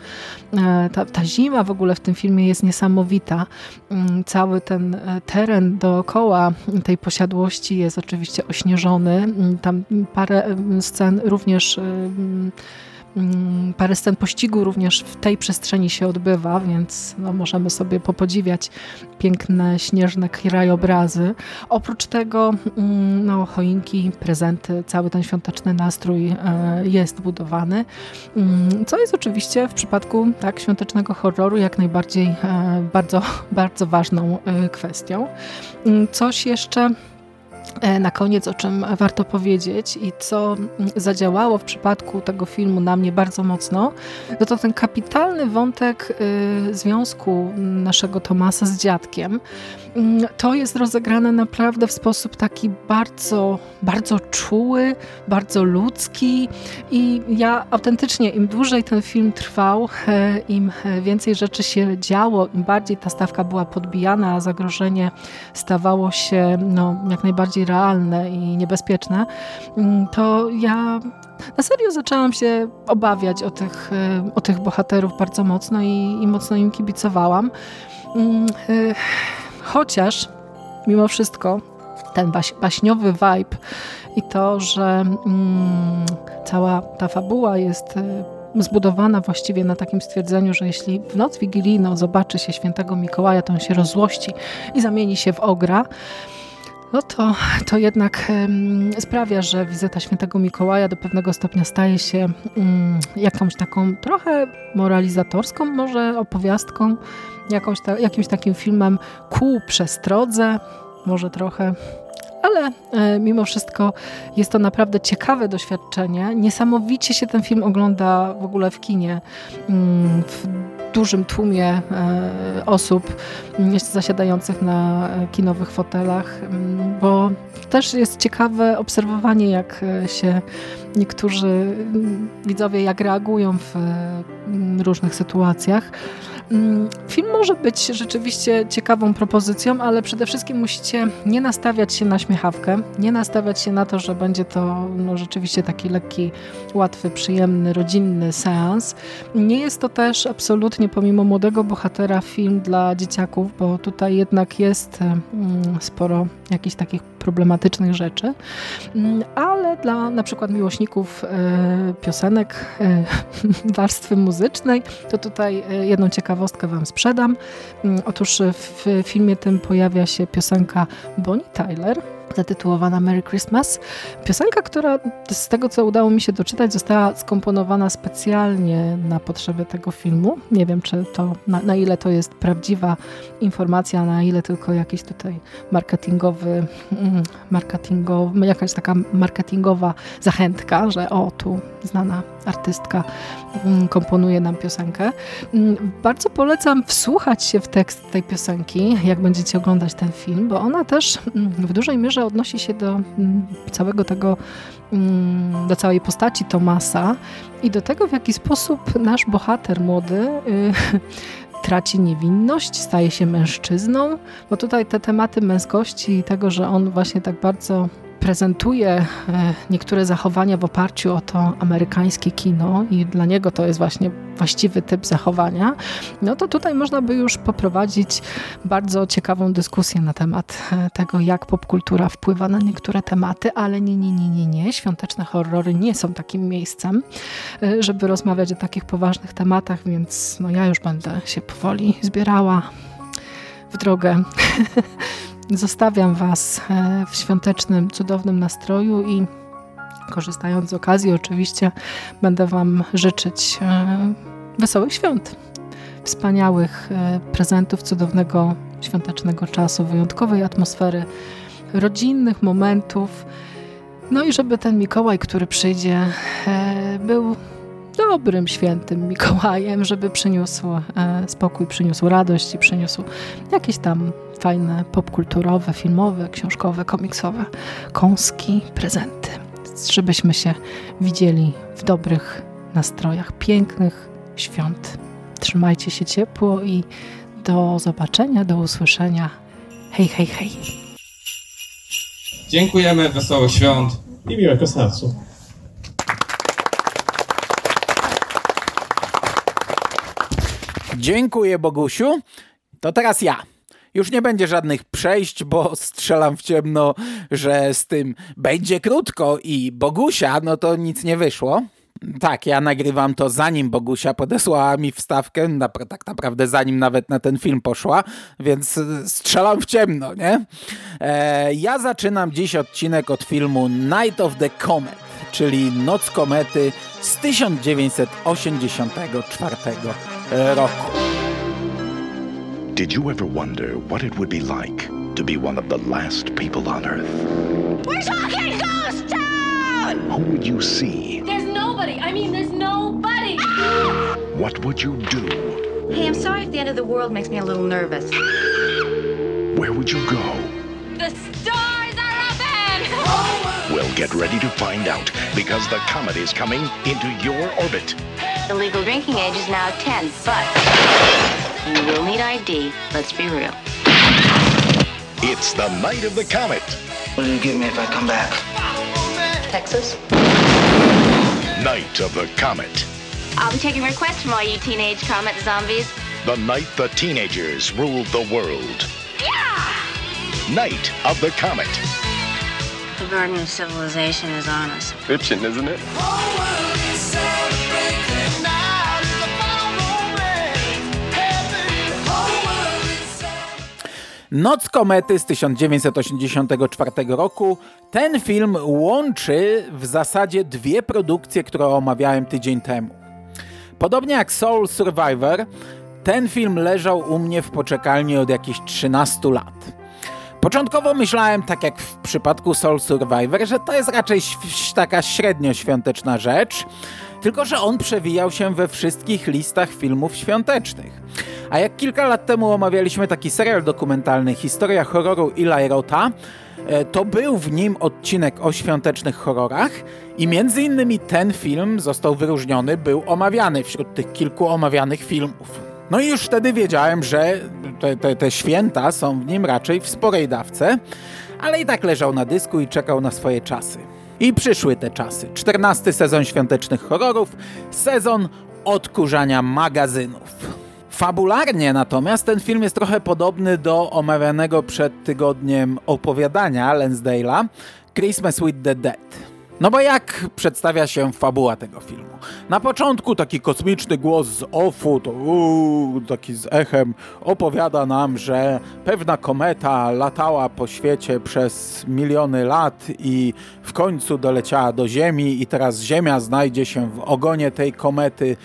E, ta, ta zima w ogóle w tym filmie jest niesamowita. Mm, cały ten e, teren dookoła tej posiadłości jest oczywiście ośnieżony. Mm, tam parę mm, scen również Mm, parę scen pościgu również w tej przestrzeni się odbywa, więc no, możemy sobie popodziwiać piękne, śnieżne krajobrazy. Oprócz tego mm, no, choinki, prezenty, cały ten świąteczny nastrój e, jest budowany, mm, co jest oczywiście w przypadku tak świątecznego horroru jak najbardziej e, bardzo, bardzo ważną e, kwestią. Coś jeszcze na koniec, o czym warto powiedzieć i co zadziałało w przypadku tego filmu na mnie bardzo mocno, no to ten kapitalny wątek y, związku naszego Tomasa z dziadkiem. Mm, to jest rozegrane naprawdę w sposób taki bardzo, bardzo czuły, bardzo ludzki i ja autentycznie im dłużej ten film trwał, e, im więcej rzeczy się działo, im bardziej ta stawka była podbijana, a zagrożenie stawało się no, jak najbardziej realne i niebezpieczne, mm, to ja na serio zaczęłam się obawiać o tych, e, o tych bohaterów bardzo mocno i, i mocno im kibicowałam. Chociaż mimo wszystko ten baś, baśniowy vibe i to, że mm, cała ta fabuła jest e, zbudowana właściwie na takim stwierdzeniu, że jeśli w noc wigilijną zobaczy się świętego Mikołaja, to on się rozłości i zamieni się w ogra, no to, to jednak sprawia, że wizyta świętego Mikołaja do pewnego stopnia staje się um, jakąś taką trochę moralizatorską może opowiastką, jakąś ta, jakimś takim filmem ku przestrodze, może trochę ale e, mimo wszystko jest to naprawdę ciekawe doświadczenie. Niesamowicie się ten film ogląda w ogóle w kinie. Mm, w dużym tłumie e, osób zasiadających na e, kinowych fotelach, mm, bo też jest ciekawe obserwowanie, jak się niektórzy mm, widzowie jak reagują w różnych sytuacjach. Mm, film może być rzeczywiście ciekawą propozycją, ale przede wszystkim musicie nie nastawiać się na śmiechawkę, nie nastawiać się na to, że będzie to no, rzeczywiście taki lekki, łatwy, przyjemny, rodzinny seans. Nie jest to też absolutnie, pomimo młodego bohatera, film dla dzieciaków, bo tutaj jednak jest mm, sporo jakichś takich problematycznych rzeczy, mm, ale dla na przykład miłośników e, piosenek, e, warstwy muzycznej, to tutaj e, jedną ciekawostkę Wam sprzedam. Mm, otóż w filmie tym pojawia się piosenka Bonnie Tyler, zatytułowana Merry Christmas. Piosenka, która z tego co udało mi się doczytać, została skomponowana specjalnie na potrzeby tego filmu. Nie wiem, czy to na, na ile to jest prawdziwa informacja, na ile tylko jakiś tutaj marketingowy, mm, marketingowy jakaś taka marketingowa zachętka, że o, tu znana artystka mm, komponuje nam piosenkę. Mm, bardzo polecam wsłuchać się w tekst tej piosenki, jak będziecie oglądać ten film, bo ona też w dużej mierze odnosi się do całego tego, do całej postaci Tomasa i do tego, w jaki sposób nasz bohater młody y, traci niewinność, staje się mężczyzną, bo tutaj te tematy męskości i tego, że on właśnie tak bardzo prezentuje e, niektóre zachowania w oparciu o to amerykańskie kino i dla niego to jest właśnie właściwy typ zachowania, no to tutaj można by już poprowadzić bardzo ciekawą dyskusję na temat e, tego, jak popkultura wpływa na niektóre tematy, ale nie, nie, nie, nie, nie. Świąteczne horrory nie są takim miejscem, e, żeby rozmawiać o takich poważnych tematach, więc no ja już będę się powoli zbierała w drogę Zostawiam Was e, w świątecznym, cudownym nastroju i korzystając z okazji, oczywiście będę Wam życzyć e, wesołych świąt, wspaniałych e, prezentów, cudownego świątecznego czasu, wyjątkowej atmosfery, rodzinnych momentów. No i żeby ten Mikołaj, który przyjdzie, był dobrym świętym Mikołajem, żeby przyniósł spokój, przyniósł radość i przyniósł jakieś tam fajne, popkulturowe, filmowe, książkowe, komiksowe kąski, prezenty. Żebyśmy się widzieli w dobrych nastrojach, pięknych świąt. Trzymajcie się ciepło i do zobaczenia, do usłyszenia. Hej, hej, hej. Dziękujemy, wesołych świąt. I miłego starcu. Dziękuję, Bogusiu. To teraz ja. Już nie będzie żadnych przejść, bo strzelam w ciemno, że z tym będzie krótko i Bogusia, no to nic nie wyszło. Tak, ja nagrywam to zanim Bogusia podesłała mi wstawkę, tak naprawdę zanim nawet na ten film poszła, więc strzelam w ciemno, nie? E, ja zaczynam dziś odcinek od filmu Night of the Comet, czyli Noc Komety z 1984 Eh, roku. Did you ever wonder what it would be like to be one of the last people on Earth? We're talking Ghost Town! Who would you see? There's nobody. I mean, there's nobody. Ah! What would you do? Hey, I'm sorry if the end of the world makes me a little nervous. where would you go? The stars are open! Well, get ready to find out because the comet is coming into your orbit. The legal drinking age is now 10, but you will need ID. Let's be real. It's the night of the comet. What do you give me if I come back? Texas? Night of the comet. I'll be taking requests from all you teenage comet zombies. The night the teenagers ruled the world. Yeah! Night of the comet. The burden of civilization is on us. Fiction, isn't it? Noc komety z 1984 roku. Ten film łączy w zasadzie dwie produkcje, które omawiałem tydzień temu. Podobnie jak Soul Survivor, ten film leżał u mnie w poczekalni od jakichś 13 lat. Początkowo myślałem, tak jak w przypadku Soul Survivor, że to jest raczej taka średnio świąteczna rzecz, tylko że on przewijał się we wszystkich listach filmów świątecznych. A jak kilka lat temu omawialiśmy taki serial dokumentalny Historia horroru Eli Rota, e, to był w nim odcinek o świątecznych horrorach i między innymi ten film został wyróżniony, był omawiany wśród tych kilku omawianych filmów. No i już wtedy wiedziałem, że te, te, te święta są w nim raczej w sporej dawce, ale i tak leżał na dysku i czekał na swoje czasy. I przyszły te czasy. 14 sezon świątecznych horrorów, sezon odkurzania magazynów. Fabularnie natomiast ten film jest trochę podobny do omawianego przed tygodniem opowiadania Lansdale'a Christmas with the Dead. No bo jak przedstawia się fabuła tego filmu? Na początku taki kosmiczny głos z OFU, to uuu, taki z echem, opowiada nam, że pewna kometa latała po świecie przez miliony lat i w końcu doleciała do Ziemi i teraz Ziemia znajdzie się w ogonie tej komety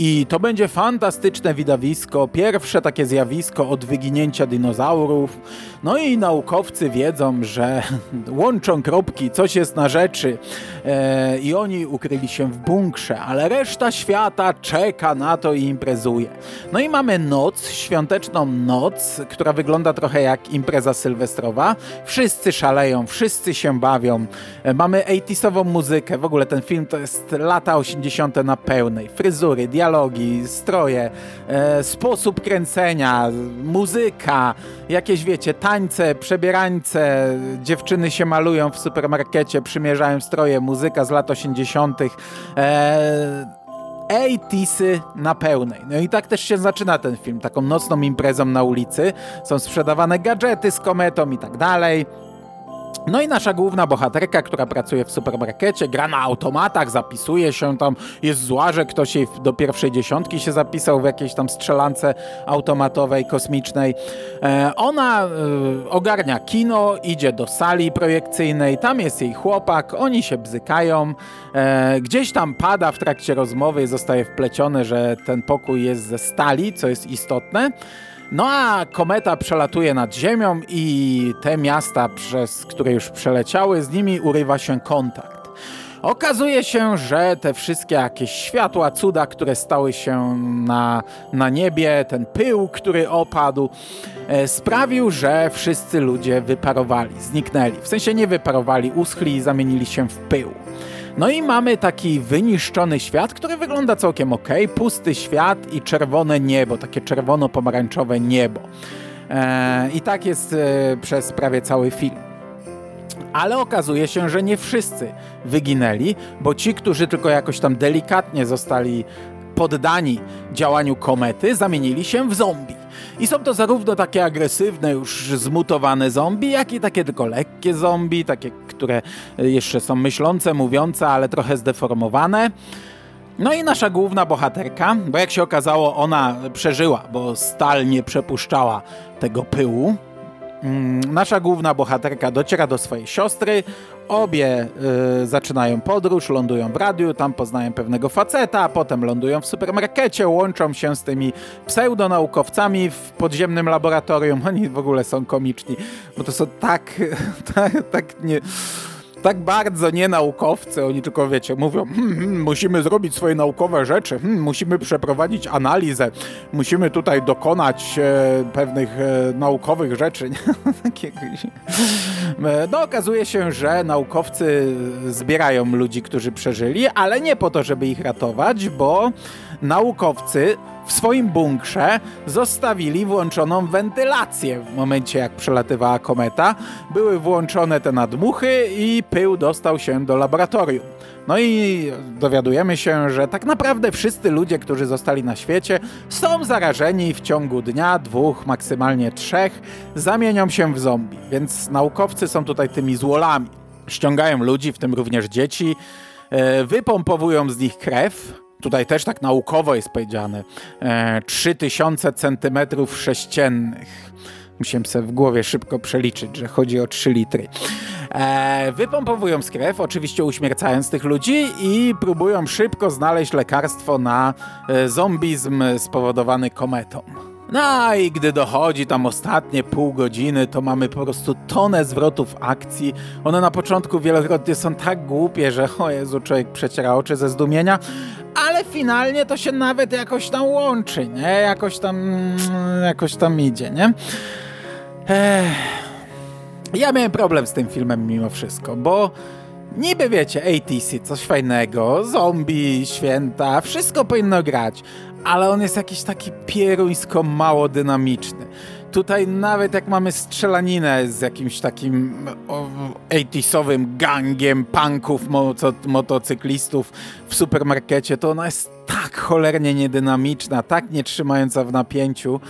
i to będzie fantastyczne widowisko, pierwsze takie zjawisko od wyginięcia dinozaurów. No i naukowcy wiedzą, że łączą kropki, coś jest na rzeczy e, i oni ukryli się w bunkrze, ale reszta świata czeka na to i imprezuje. No i mamy noc, świąteczną noc, która wygląda trochę jak impreza sylwestrowa. Wszyscy szaleją, wszyscy się bawią. E, mamy 80 muzykę, w ogóle ten film to jest lata 80 na pełnej. Fryzury, dialogi, stroje, e, sposób kręcenia, muzyka, jakieś wiecie, tańce, przebierańce, dziewczyny się malują w supermarkecie, przymierzają stroje, muzyka z lat 80. E, ATSy na pełnej. No i tak też się zaczyna ten film, taką nocną imprezą na ulicy. Są sprzedawane gadżety z kometą i tak dalej. No i nasza główna bohaterka, która pracuje w supermarkecie, gra na automatach, zapisuje się tam, jest zła, że ktoś jej do pierwszej dziesiątki się zapisał w jakiejś tam strzelance automatowej, kosmicznej. E, ona e, ogarnia kino, idzie do sali projekcyjnej, tam jest jej chłopak, oni się bzykają, e, gdzieś tam pada w trakcie rozmowy, zostaje wplecione, że ten pokój jest ze stali, co jest istotne. No a kometa przelatuje nad Ziemią i te miasta, przez które już przeleciały, z nimi urywa się kontakt. Okazuje się, że te wszystkie jakieś światła, cuda, które stały się na, na niebie, ten pył, który opadł, e, sprawił, że wszyscy ludzie wyparowali, zniknęli. W sensie nie wyparowali, uschli i zamienili się w pył. No i mamy taki wyniszczony świat, który wygląda całkiem ok, pusty świat i czerwone niebo, takie czerwono-pomarańczowe niebo. Eee, I tak jest e, przez prawie cały film. Ale okazuje się, że nie wszyscy wyginęli, bo ci, którzy tylko jakoś tam delikatnie zostali poddani działaniu komety, zamienili się w zombie. I są to zarówno takie agresywne, już zmutowane zombie, jak i takie tylko lekkie zombie, takie, które jeszcze są myślące, mówiące, ale trochę zdeformowane. No i nasza główna bohaterka, bo jak się okazało, ona przeżyła, bo stal nie przepuszczała tego pyłu. Mm, Nasza główna bohaterka dociera do swojej siostry, obie y, zaczynają podróż, lądują w radiu, tam poznają pewnego faceta, a potem lądują w supermarkecie, łączą się z tymi pseudonaukowcami w podziemnym laboratorium. Oni w ogóle są komiczni, bo to są tak, tak, tak nie tak bardzo nie naukowcy, oni tylko wiecie, mówią, hmm, hmm, musimy zrobić swoje naukowe rzeczy, hmm, musimy przeprowadzić analizę, musimy tutaj dokonać e, pewnych e, naukowych rzeczy. E, no, okazuje się, że naukowcy zbierają ludzi, którzy przeżyli, ale nie po to, żeby ich ratować, bo naukowcy w swoim bunkrze zostawili włączoną wentylację w momencie jak przelatywała kometa. Były włączone te nadmuchy i pył dostał się do laboratorium. No i dowiadujemy się, że tak naprawdę wszyscy ludzie, którzy zostali na świecie, są zarażeni w ciągu dnia, dwóch, maksymalnie trzech, zamienią się w zombie. Więc naukowcy są tutaj tymi złolami. Ściągają ludzi, w tym również dzieci, e, wypompowują z nich krew, tutaj też tak naukowo jest powiedziane, e, 3000 centymetrów sześciennych. Musiałem sobie w głowie szybko przeliczyć, że chodzi o 3 litry. E, wypompowują z krew, oczywiście uśmiercając tych ludzi i próbują szybko znaleźć lekarstwo na e, zombizm spowodowany kometą. No i gdy dochodzi tam ostatnie pół godziny, to mamy po prostu tonę zwrotów akcji. One na początku wielokrotnie są tak głupie, że o Jezu, człowiek przeciera oczy ze zdumienia, ale finalnie to się nawet jakoś tam łączy, nie? Jakoś tam, jakoś tam idzie, nie? Ech. Ja miałem problem z tym filmem mimo wszystko, bo niby wiecie, ATC, coś fajnego, zombie, święta, wszystko powinno grać, ale on jest jakiś taki pieruńsko mało dynamiczny. Tutaj nawet jak mamy strzelaninę z jakimś takim 80 gangiem punków, moto, motocyklistów w supermarkecie, to ona jest tak cholernie niedynamiczna, tak nie trzymająca w napięciu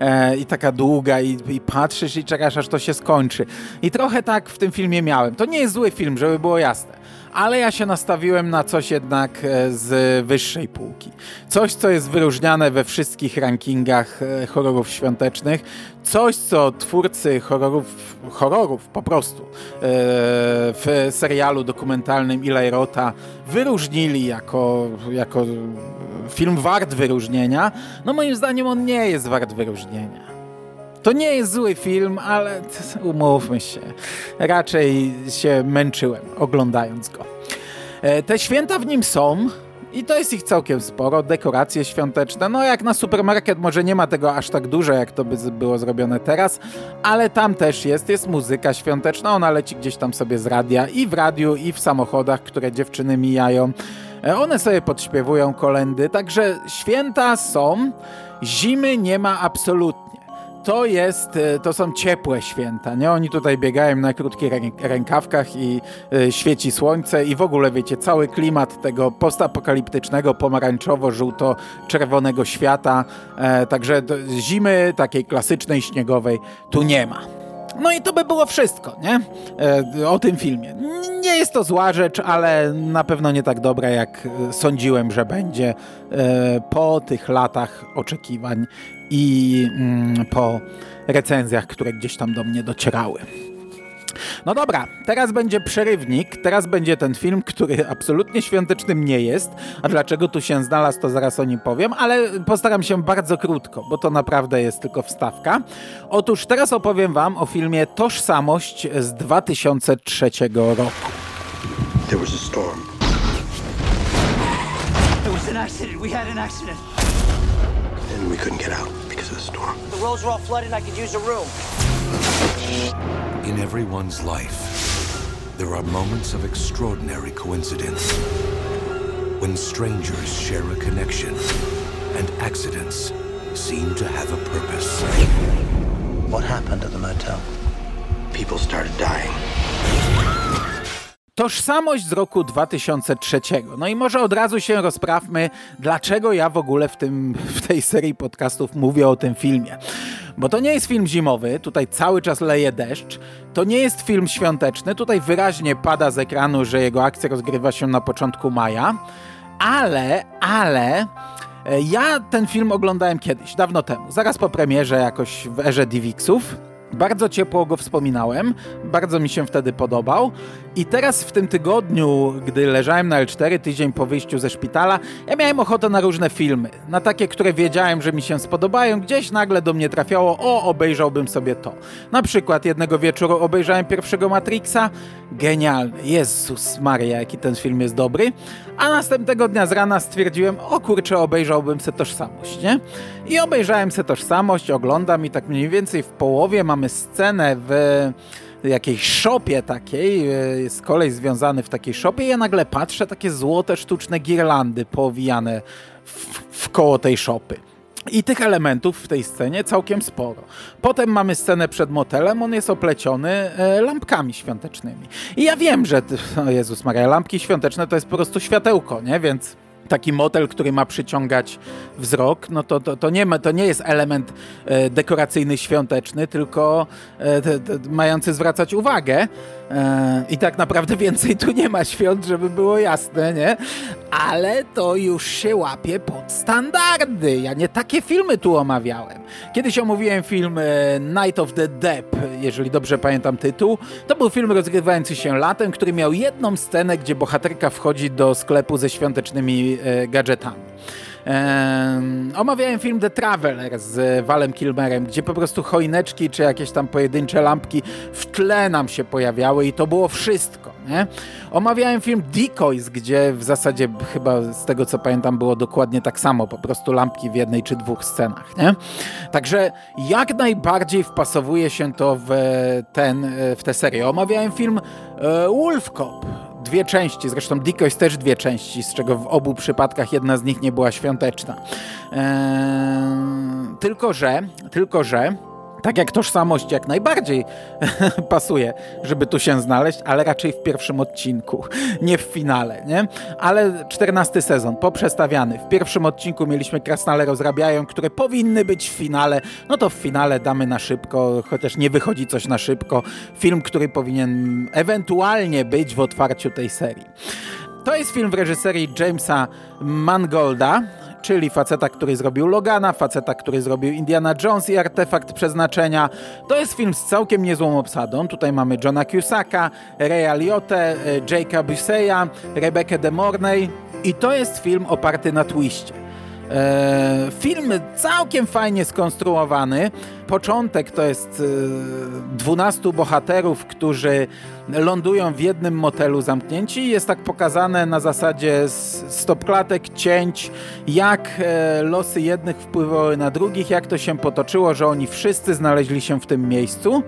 e, i taka długa i, i, patrzysz i czekasz aż to się skończy. I trochę tak w tym filmie miałem. To nie jest zły film, żeby było jasne ale ja się nastawiłem na coś jednak e, z wyższej półki. Coś, co jest wyróżniane we wszystkich rankingach e, horrorów świątecznych, coś, co twórcy horrorów, horrorów po prostu e, w serialu dokumentalnym Eli Rota wyróżnili jako, jako film wart wyróżnienia, no moim zdaniem on nie jest wart wyróżnienia. To nie jest zły film, ale umówmy się, raczej się męczyłem oglądając go. E, te święta w nim są, i to jest ich całkiem sporo, dekoracje świąteczne. No jak na supermarket może nie ma tego aż tak dużo, jak to by było zrobione teraz, ale tam też jest, jest muzyka świąteczna, ona leci gdzieś tam sobie z radia i w radiu, i w samochodach, które dziewczyny mijają. E, one sobie podśpiewują kolendy, także święta są, zimy nie ma absolutnie to jest, e, to są ciepłe święta, nie? Oni tutaj biegają na krótkich rękawkach i y, świeci słońce i w ogóle, wiecie, cały klimat tego postapokaliptycznego, pomarańczowo-żółto-czerwonego świata, e, także zimy takiej klasycznej, śniegowej tu nie ma. No i to by było wszystko, nie? E, o tym filmie. Nie jest to zła rzecz, ale na pewno nie tak dobra, jak sądziłem, że będzie e, po tych latach oczekiwań i mm, po recenzjach, które gdzieś tam do mnie docierały. No dobra, teraz będzie przerywnik, teraz będzie ten film, który absolutnie świątecznym nie jest, a dlaczego tu się znalazł, to zaraz o nim powiem, ale postaram się bardzo krótko, bo to naprawdę jest tylko wstawka. Otóż teraz opowiem wam o filmie Tożsamość z 2003 roku. There was a storm. There was an accident. We had an accident. And we couldn't get out because of the storm. The roads are all flooded and I could use a room. In everyone's life, there are moments of extraordinary coincidence. When strangers share a connection, and accidents seem to have a purpose. What happened at the motel? People started dying. Tożsamość z roku 2003. No i może od razu się rozprawmy, dlaczego ja w ogóle w, tym, w tej serii podcastów mówię o tym filmie. Bo to nie jest film zimowy, tutaj cały czas leje deszcz. To nie jest film świąteczny, tutaj wyraźnie pada z ekranu, że jego akcja rozgrywa się na początku maja. Ale, ale e, ja ten film oglądałem kiedyś, dawno temu, zaraz po premierze jakoś w erze DivXów. Bardzo ciepło go wspominałem, bardzo mi się wtedy podobał I teraz w tym tygodniu, gdy leżałem na L4 tydzień po wyjściu ze szpitala, ja miałem ochotę na różne filmy. Na takie, które wiedziałem, że mi się spodobają. Gdzieś nagle do mnie trafiało, o, obejrzałbym sobie to. Na przykład jednego wieczoru obejrzałem pierwszego Matrixa. Genialny. Jezus Maria, jaki ten film jest dobry. A następnego dnia z rana stwierdziłem, o kurczę, obejrzałbym se tożsamość, nie? I obejrzałem se tożsamość, oglądam i tak mniej więcej w połowie mamy scenę w jakiejś szopie takiej, e, jest kolej związany w takiej szopie i ja nagle patrzę, takie złote sztuczne girlandy powijane w, w koło tej szopy. I tych elementów w tej scenie całkiem sporo. Potem mamy scenę przed motelem, on jest opleciony e, lampkami świątecznymi. I ja wiem, że, o Jezus Maria, lampki świąteczne to jest po prostu światełko, nie? Więc taki motel, który ma przyciągać wzrok, no to, to, to, nie, ma, to nie jest element e, dekoracyjny świąteczny, tylko e, mający zwracać uwagę. E, I tak naprawdę więcej tu nie ma świąt, żeby było jasne, nie? Ale to już się łapie pod standardy. Ja nie takie filmy tu omawiałem. Kiedyś omówiłem film e, Night of the Depp, jeżeli dobrze pamiętam tytuł. To był film rozgrywający się latem, który miał jedną scenę, gdzie bohaterka wchodzi do sklepu ze świątecznymi e, gadżetami. Omawiałem film The Traveler z Walem Kilmerem, gdzie po prostu choineczki czy jakieś tam pojedyncze lampki w tle nam się pojawiały i to było wszystko. Nie? Omawiałem film Decoys, gdzie w zasadzie chyba z tego co pamiętam było dokładnie tak samo, po prostu lampki w jednej czy dwóch scenach. Nie? Także jak najbardziej wpasowuje się to w, ten, w tę serię. Omawiałem film e, Wolf Cop dwie części, zresztą Decoys też dwie części, z czego w obu przypadkach jedna z nich nie była świąteczna. Eee, tylko, że, tylko, że tak jak tożsamość jak najbardziej pasuje, żeby tu się znaleźć, ale raczej w pierwszym odcinku, nie w finale, nie? Ale czternasty sezon, poprzestawiany. W pierwszym odcinku mieliśmy Krasnale rozrabiają, które powinny być w finale. No to w finale damy na szybko, chociaż nie wychodzi coś na szybko. Film, który powinien ewentualnie być w otwarciu tej serii. To jest film w reżyserii Jamesa Mangolda, czyli faceta, który zrobił Logana, faceta, który zrobił Indiana Jones i Artefakt Przeznaczenia. To jest film z całkiem niezłą obsadą. Tutaj mamy Johna Cusacka, Raya Liotte, Jake'a Busseya, Rebecca De Mornay i to jest film oparty na twiście. E, film całkiem fajnie skonstruowany. Początek to jest e, 12 bohaterów, którzy lądują w jednym motelu zamknięci. Jest tak pokazane na zasadzie stopklatek, cięć, jak e, losy jednych wpływały na drugich, jak to się potoczyło, że oni wszyscy znaleźli się w tym miejscu.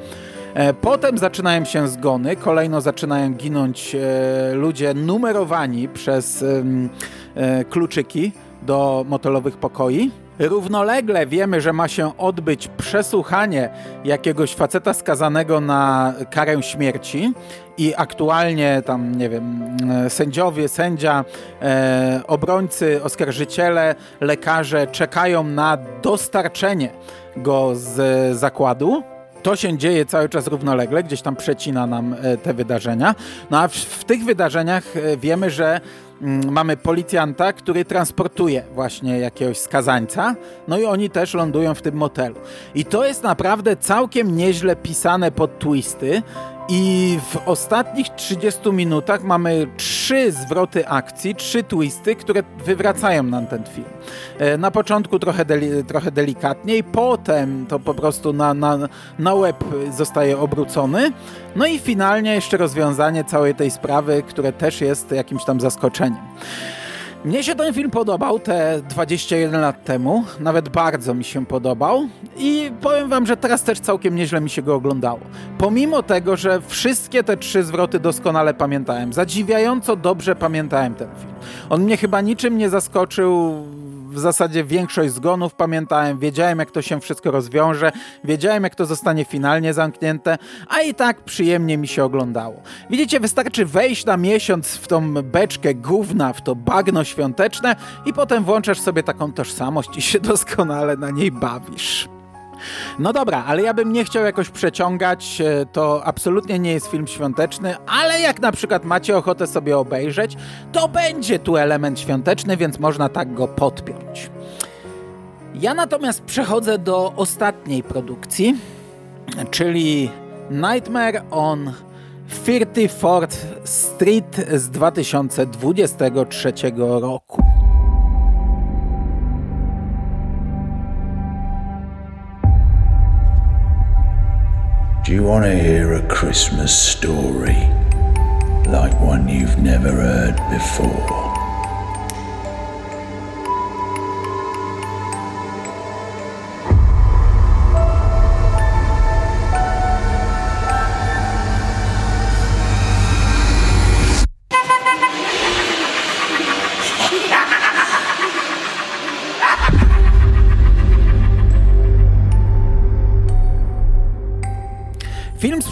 E, potem zaczynają się zgony, kolejno zaczynają ginąć e, ludzie numerowani przez e, kluczyki do motelowych pokoi. Równolegle wiemy, że ma się odbyć przesłuchanie jakiegoś faceta skazanego na karę śmierci i aktualnie tam, nie wiem, sędziowie, sędzia, e, obrońcy, oskarżyciele, lekarze czekają na dostarczenie go z zakładu. To się dzieje cały czas równolegle, gdzieś tam przecina nam te wydarzenia. No a w, w tych wydarzeniach wiemy, że mamy policjanta, który transportuje właśnie jakiegoś skazańca, no i oni też lądują w tym motelu. I to jest naprawdę całkiem nieźle pisane pod twisty i w ostatnich 30 minutach mamy trzy zwroty akcji, trzy twisty, które wywracają nam ten film. Na początku trochę, deli trochę delikatniej, potem to po prostu na, na, na łeb zostaje obrócony. No i finalnie jeszcze rozwiązanie całej tej sprawy, które też jest jakimś tam zaskoczeniem. Mnie się ten film podobał te 21 lat temu, nawet bardzo mi się podobał i powiem wam, że teraz też całkiem nieźle mi się go oglądało. Pomimo tego, że wszystkie te trzy zwroty doskonale pamiętałem, zadziwiająco dobrze pamiętałem ten film. On mnie chyba niczym nie zaskoczył w zasadzie większość zgonów pamiętałem, wiedziałem jak to się wszystko rozwiąże, wiedziałem jak to zostanie finalnie zamknięte, a i tak przyjemnie mi się oglądało. Widzicie, wystarczy wejść na miesiąc w tą beczkę gówna, w to bagno świąteczne i potem włączasz sobie taką tożsamość i się doskonale na niej bawisz. No dobra, ale ja bym nie chciał jakoś przeciągać, to absolutnie nie jest film świąteczny, ale jak na przykład macie ochotę sobie obejrzeć, to będzie tu element świąteczny, więc można tak go podpiąć. Ja natomiast przechodzę do ostatniej produkcji, czyli Nightmare on 34th Street z 2023 roku. Do you want to hear a Christmas story? Like one you've never heard before?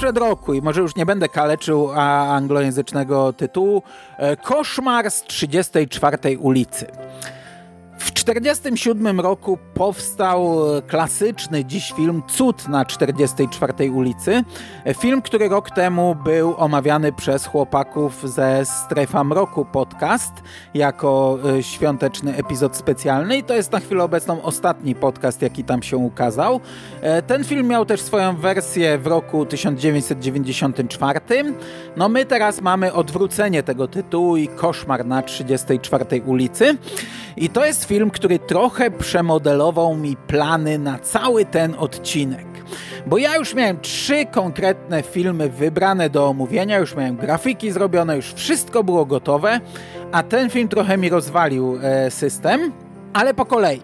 Sprzed roku i może już nie będę kaleczył anglojęzycznego tytułu e, Koszmar z 34 ulicy. W 1947 roku powstał klasyczny dziś film Cud na 44 ulicy. Film, który rok temu był omawiany przez chłopaków ze Strefa Mroku podcast jako e, świąteczny epizod specjalny i to jest na chwilę obecną ostatni podcast, jaki tam się ukazał. E, ten film miał też swoją wersję w roku 1994. No my teraz mamy odwrócenie tego tytułu i koszmar na 34 ulicy. I to jest film, który trochę przemodelował mi plany na cały ten odcinek. Bo ja już miałem trzy konkretne filmy wybrane do omówienia, już miałem grafiki zrobione, już wszystko było gotowe, a ten film trochę mi rozwalił e, system, ale po kolei.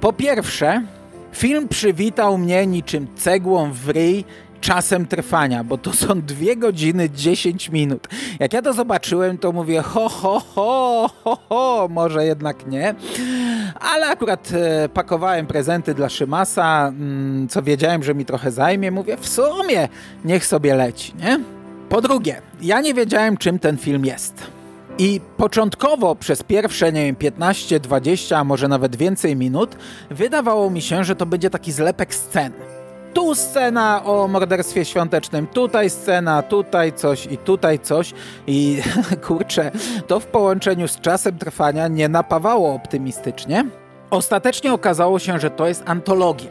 Po pierwsze, film przywitał mnie niczym cegłą w ryj czasem trwania, bo to są 2 godziny 10 minut. Jak ja to zobaczyłem, to mówię ho, ho, ho, ho, ho, może jednak nie. Ale akurat e, pakowałem prezenty dla Szymasa, mm, co wiedziałem, że mi trochę zajmie. Mówię, w sumie niech sobie leci, nie? Po drugie, ja nie wiedziałem, czym ten film jest. I początkowo przez pierwsze, nie wiem, 15, 20, a może nawet więcej minut, wydawało mi się, że to będzie taki zlepek scen tu scena o morderstwie świątecznym, tutaj scena, tutaj coś i tutaj coś i kurczę, to w połączeniu z czasem trwania nie napawało optymistycznie. Ostatecznie okazało się, że to jest antologia.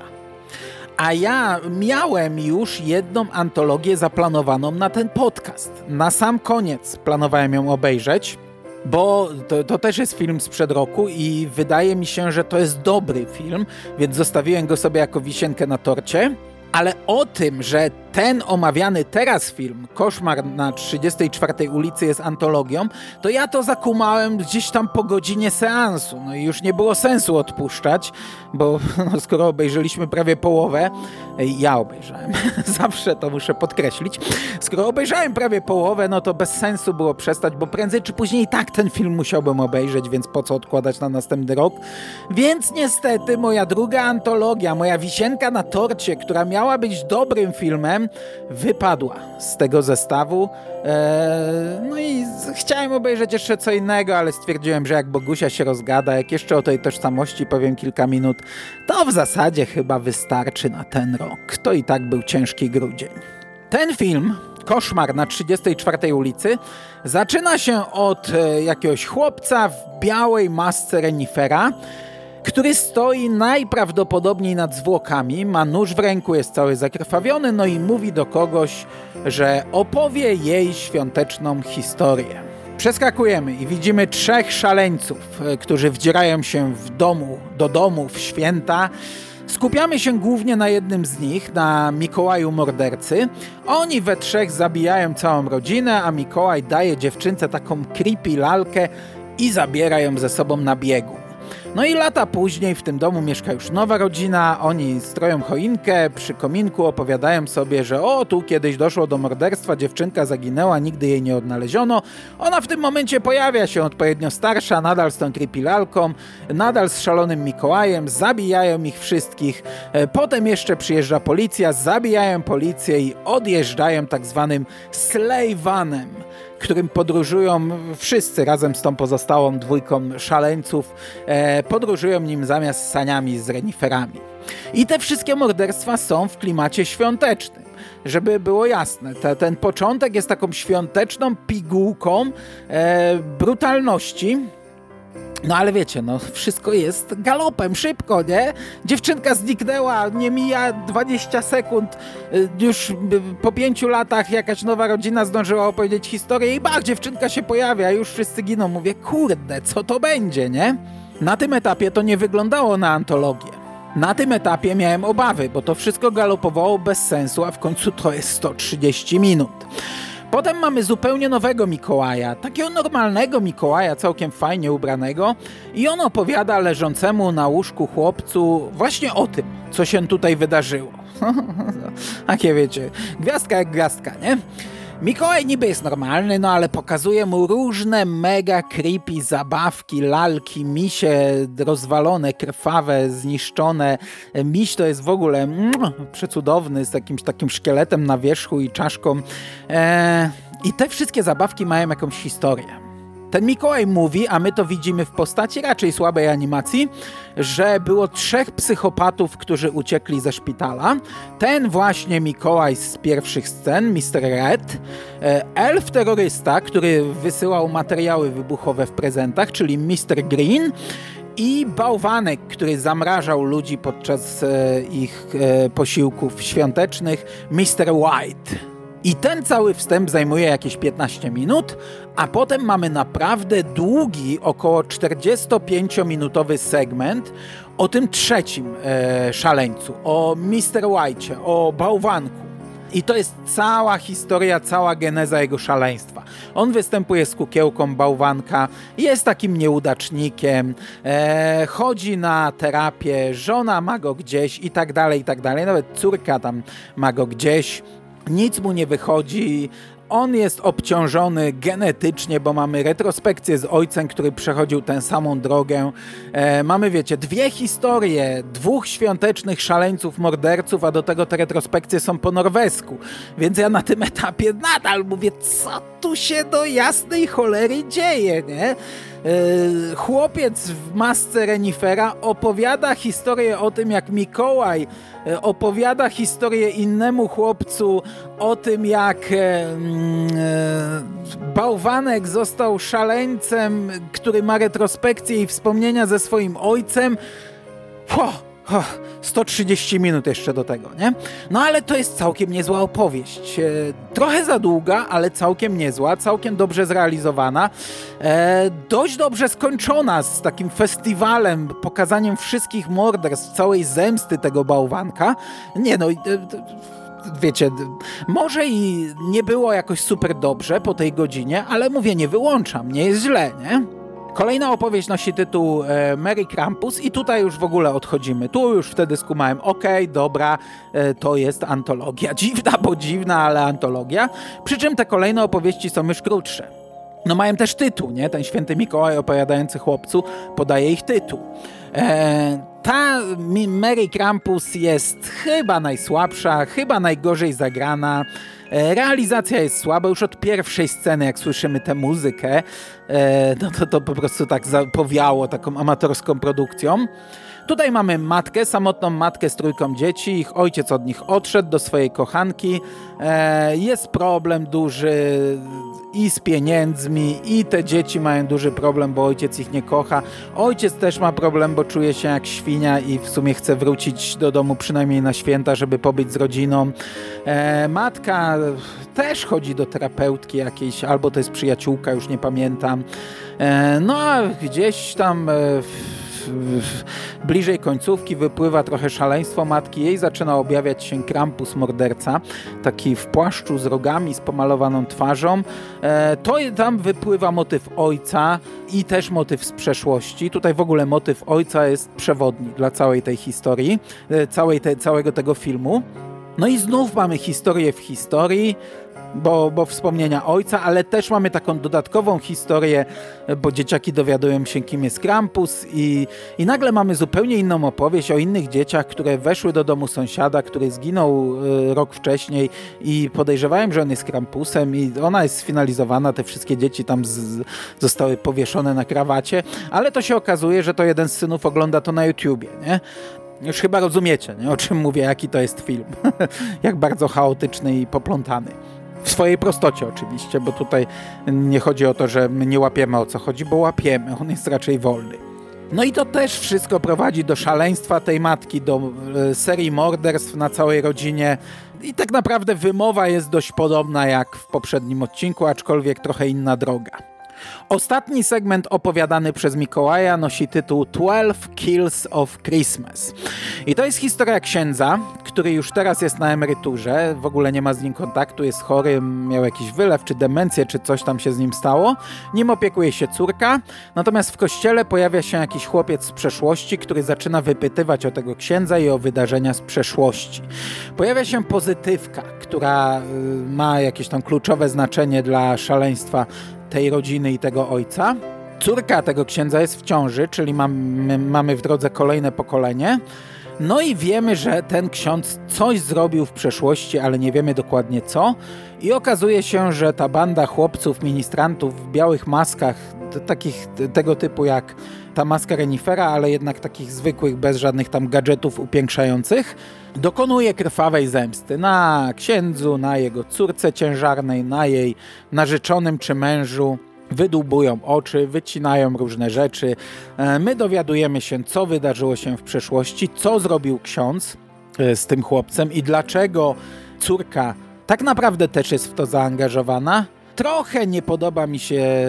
A ja miałem już jedną antologię zaplanowaną na ten podcast. Na sam koniec planowałem ją obejrzeć, bo to, to, też jest film sprzed roku i wydaje mi się, że to jest dobry film, więc zostawiłem go sobie jako wisienkę na torcie. Ale o tym, że ten omawiany teraz film, Koszmar na 34 ulicy jest antologią, to ja to zakumałem gdzieś tam po godzinie seansu. No i już nie było sensu odpuszczać, bo no, skoro obejrzeliśmy prawie połowę, ja obejrzałem, zawsze to muszę podkreślić, skoro obejrzałem prawie połowę, no to bez sensu było przestać, bo prędzej czy później tak ten film musiałbym obejrzeć, więc po co odkładać na następny rok. Więc niestety moja druga antologia, moja wisienka na torcie, która miała być dobrym filmem, wypadła z tego zestawu. Eee, no i chciałem obejrzeć jeszcze co innego, ale stwierdziłem, że jak Bogusia się rozgada, jak jeszcze o tej tożsamości powiem kilka minut, to w zasadzie chyba wystarczy na ten rok. To i tak był ciężki grudzień. Ten film Koszmar na 34 ulicy zaczyna się od e, jakiegoś chłopca w białej masce renifera, który stoi najprawdopodobniej nad zwłokami, ma nóż w ręku, jest cały zakrwawiony, no i mówi do kogoś, że opowie jej świąteczną historię. Przeskakujemy i widzimy trzech szaleńców, e, którzy wdzierają się w domu, do domu w święta. Skupiamy się głównie na jednym z nich, na Mikołaju mordercy. Oni we trzech zabijają całą rodzinę, a Mikołaj daje dziewczynce taką creepy lalkę i zabiera ją ze sobą na biegu. No i lata później w tym domu mieszka już nowa rodzina, oni stroją choinkę, przy kominku opowiadają sobie, że o, tu kiedyś doszło do morderstwa, dziewczynka zaginęła, nigdy jej nie odnaleziono. Ona w tym momencie pojawia się odpowiednio starsza, nadal z tą tripilalką, nadal z szalonym Mikołajem, zabijają ich wszystkich. E, potem jeszcze przyjeżdża policja, zabijają policję i odjeżdżają tak zwanym slejwanem którym podróżują wszyscy razem z tą pozostałą dwójką szaleńców, e, podróżują nim zamiast saniami z reniferami. I te wszystkie morderstwa są w klimacie świątecznym. Żeby było jasne, te, ten początek jest taką świąteczną pigułką e, brutalności, No ale wiecie, no wszystko jest galopem, szybko, nie? Dziewczynka zniknęła, nie mija 20 sekund, y, już po pięciu latach jakaś nowa rodzina zdążyła opowiedzieć historię i bach, dziewczynka się pojawia, już wszyscy giną. Mówię, kurde, co to będzie, nie? Na tym etapie to nie wyglądało na antologię. Na tym etapie miałem obawy, bo to wszystko galopowało bez sensu, a w końcu to jest 130 minut. Potem mamy zupełnie nowego Mikołaja, takiego normalnego Mikołaja, całkiem fajnie ubranego i on opowiada leżącemu na łóżku chłopcu właśnie o tym, co się tutaj wydarzyło. Takie wiecie, gwiazdka jak gwiazdka, nie? Mikołaj niby jest normalny, no ale pokazuje mu różne mega creepy zabawki, lalki, misie rozwalone, krwawe, zniszczone. Miś to jest w ogóle mm, przecudowny, z jakimś takim szkieletem na wierzchu i czaszką. Eee, I te wszystkie zabawki mają jakąś historię. Ten Mikołaj mówi, a my to widzimy w postaci raczej słabej animacji, że było trzech psychopatów, którzy uciekli ze szpitala. Ten właśnie Mikołaj z pierwszych scen, Mr. Red, e, elf terrorysta, który wysyłał materiały wybuchowe w prezentach, czyli Mr. Green, i bałwanek, który zamrażał ludzi podczas e, ich e, posiłków świątecznych, Mr. White. I ten cały wstęp zajmuje jakieś 15 minut, a potem mamy naprawdę długi, około 45-minutowy segment o tym trzecim e, szaleńcu, o Mr. White, o bałwanku. I to jest cała historia, cała geneza jego szaleństwa. On występuje z kukiełką bałwanka, jest takim nieudacznikiem, e, chodzi na terapię, żona ma go gdzieś i tak dalej, i tak dalej. Nawet córka tam ma go gdzieś nic mu nie wychodzi. On jest obciążony genetycznie, bo mamy retrospekcję z ojcem, który przechodził tę samą drogę. E, mamy, wiecie, dwie historie, dwóch świątecznych szaleńców, morderców, a do tego te retrospekcje są po norwesku. Więc ja na tym etapie nadal mówię, co tu się do jasnej cholery dzieje, nie? E, chłopiec w masce renifera opowiada historię o tym, jak Mikołaj e, opowiada historię innemu chłopcu o tym, jak mm, bałwanek został szaleńcem, który ma retrospekcję i wspomnienia ze swoim ojcem. Puh 130 minut jeszcze do tego, nie? No ale to jest całkiem niezła opowieść. E, trochę za długa, ale całkiem niezła, całkiem dobrze zrealizowana, e, dość dobrze skończona z takim festiwalem, pokazaniem wszystkich morderstw, całej zemsty tego bałwanka. Nie no, e, wiecie, może i nie było jakoś super dobrze po tej godzinie, ale mówię, nie wyłączam, nie jest źle, nie? Kolejna opowieść nosi tytuł e, Mary Krampus i tutaj już w ogóle odchodzimy. Tu już wtedy skumałem, okej, okay, dobra, e, to jest antologia. Dziwna, bo dziwna, ale antologia. Przy czym te kolejne opowieści są już krótsze. No mają też tytuł, nie? Ten święty Mikołaj opowiadający chłopcu podaje ich tytuł. E, ta Mary Krampus jest chyba najsłabsza, chyba najgorzej zagrana. E, realizacja jest słaba, już od pierwszej sceny, jak słyszymy tę muzykę, e, no to, to po prostu tak powiało taką amatorską produkcją. Tutaj mamy matkę, samotną matkę z trójką dzieci. Ich ojciec od nich odszedł do swojej kochanki. E, jest problem duży i z pieniędzmi, i te dzieci mają duży problem, bo ojciec ich nie kocha. Ojciec też ma problem, bo czuje się jak świnia i w sumie chce wrócić do domu przynajmniej na święta, żeby pobyć z rodziną. E, matka też chodzi do terapeutki jakiejś, albo to jest przyjaciółka, już nie pamiętam. E, no a gdzieś tam bliżej końcówki wypływa trochę szaleństwo matki. Jej zaczyna objawiać się Krampus morderca, taki w płaszczu z rogami, z pomalowaną twarzą. E, to tam wypływa motyw ojca i też motyw z przeszłości. Tutaj w ogóle motyw ojca jest przewodni dla całej tej historii, e, całej te, całego tego filmu. No i znów mamy historię w historii bo, bo wspomnienia ojca, ale też mamy taką dodatkową historię, bo dzieciaki dowiadują się, kim jest Krampus i, i nagle mamy zupełnie inną opowieść o innych dzieciach, które weszły do domu sąsiada, który zginął y, rok wcześniej i podejrzewałem, że on jest Krampusem i ona jest sfinalizowana, te wszystkie dzieci tam z, zostały powieszone na krawacie, ale to się okazuje, że to jeden z synów ogląda to na YouTubie, nie? Już chyba rozumiecie, nie? o czym mówię, jaki to jest film. Jak bardzo chaotyczny i poplątany. W swojej prostocie oczywiście, bo tutaj nie chodzi o to, że my nie łapiemy o co chodzi, bo łapiemy, on jest raczej wolny. No i to też wszystko prowadzi do szaleństwa tej matki, do e, serii morderstw na całej rodzinie. I tak naprawdę wymowa jest dość podobna jak w poprzednim odcinku, aczkolwiek trochę inna droga. Ostatni segment opowiadany przez Mikołaja nosi tytuł 12 Kills of Christmas. I to jest historia księdza, który już teraz jest na emeryturze, w ogóle nie ma z nim kontaktu, jest chory, miał jakiś wylew, czy demencję, czy coś tam się z nim stało. Nim opiekuje się córka, natomiast w kościele pojawia się jakiś chłopiec z przeszłości, który zaczyna wypytywać o tego księdza i o wydarzenia z przeszłości. Pojawia się pozytywka, która y, ma jakieś tam kluczowe znaczenie dla szaleństwa tej rodziny i tego ojca. Córka tego księdza jest w ciąży, czyli mamy, mamy w drodze kolejne pokolenie. No i wiemy, że ten ksiądz coś zrobił w przeszłości, ale nie wiemy dokładnie co. I okazuje się, że ta banda chłopców, ministrantów w białych maskach, takich tego typu jak ta maska renifera, ale jednak takich zwykłych, bez żadnych tam gadżetów upiększających, dokonuje krwawej zemsty na księdzu, na jego córce ciężarnej, na jej narzeczonym czy mężu wydłubują oczy, wycinają różne rzeczy. E, my dowiadujemy się, co wydarzyło się w przeszłości, co zrobił ksiądz e, z tym chłopcem i dlaczego córka tak naprawdę też jest w to zaangażowana. Trochę nie podoba mi się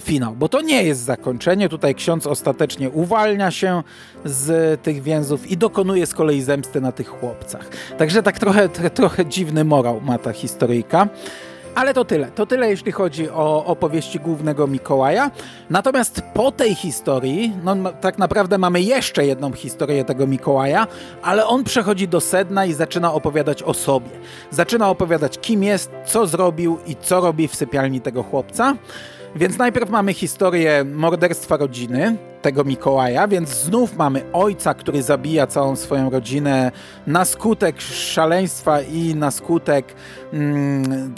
finał, bo to nie jest zakończenie. Tutaj ksiądz ostatecznie uwalnia się z tych więzów i dokonuje z kolei zemsty na tych chłopcach. Także tak trochę, trochę dziwny morał ma ta historyjka. Ale to tyle. To tyle, jeśli chodzi o opowieści głównego Mikołaja. Natomiast po tej historii, no tak naprawdę mamy jeszcze jedną historię tego Mikołaja, ale on przechodzi do sedna i zaczyna opowiadać o sobie. Zaczyna opowiadać, kim jest, co zrobił i co robi w sypialni tego chłopca. Więc najpierw mamy historię morderstwa rodziny tego Mikołaja, więc znów mamy ojca, który zabija całą swoją rodzinę na skutek szaleństwa i na skutek mm,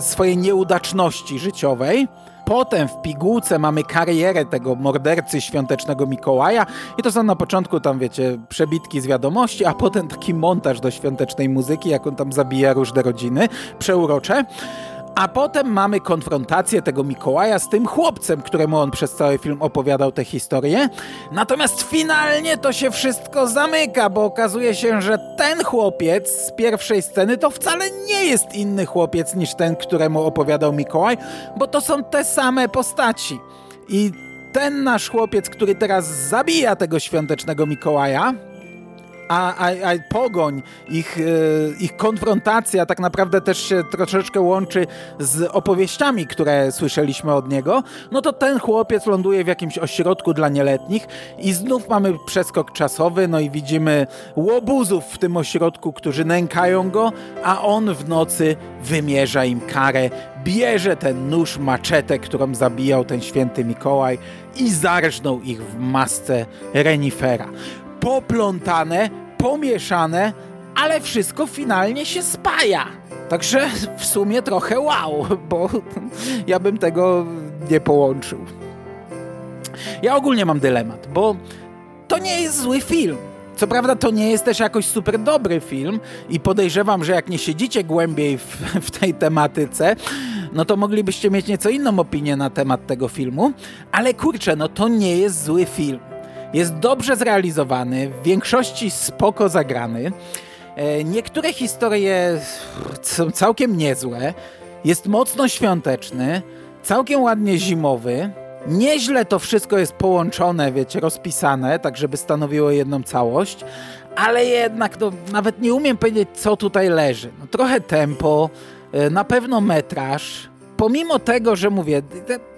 swojej nieudaczności życiowej. Potem w pigułce mamy karierę tego mordercy świątecznego Mikołaja i to są na początku tam, wiecie, przebitki z wiadomości, a potem taki montaż do świątecznej muzyki, jak on tam zabija różne rodziny. Przeurocze. A potem mamy konfrontację tego Mikołaja z tym chłopcem, któremu on przez cały film opowiadał tę historię. Natomiast finalnie to się wszystko zamyka, bo okazuje się, że ten chłopiec z pierwszej sceny to wcale nie jest inny chłopiec niż ten, któremu opowiadał Mikołaj, bo to są te same postaci. I ten nasz chłopiec, który teraz zabija tego świątecznego Mikołaja, a, a, a pogoń, ich, e, ich konfrontacja tak naprawdę też się troszeczkę łączy z opowieściami, które słyszeliśmy od niego, no to ten chłopiec ląduje w jakimś ośrodku dla nieletnich i znów mamy przeskok czasowy, no i widzimy łobuzów w tym ośrodku, którzy nękają go, a on w nocy wymierza im karę, bierze ten nóż, maczetę, którą zabijał ten święty Mikołaj i zarżnął ich w masce renifera poplątane, pomieszane, ale wszystko finalnie się spaja. Także w sumie trochę wow, bo ja bym tego nie połączył. Ja ogólnie mam dylemat, bo to nie jest zły film. Co prawda to nie jest też jakoś super dobry film i podejrzewam, że jak nie siedzicie głębiej w, w, tej tematyce, no to moglibyście mieć nieco inną opinię na temat tego filmu, ale kurczę, no to nie jest zły film. Jest dobrze zrealizowany, w większości spoko zagrany. E, niektóre historie są całkiem niezłe. Jest mocno świąteczny, całkiem ładnie zimowy. Nieźle to wszystko jest połączone, wiecie, rozpisane, tak żeby stanowiło jedną całość, ale jednak no, nawet nie umiem powiedzieć, co tutaj leży. No, trochę tempo, e, na pewno metraż, pomimo tego, że mówię,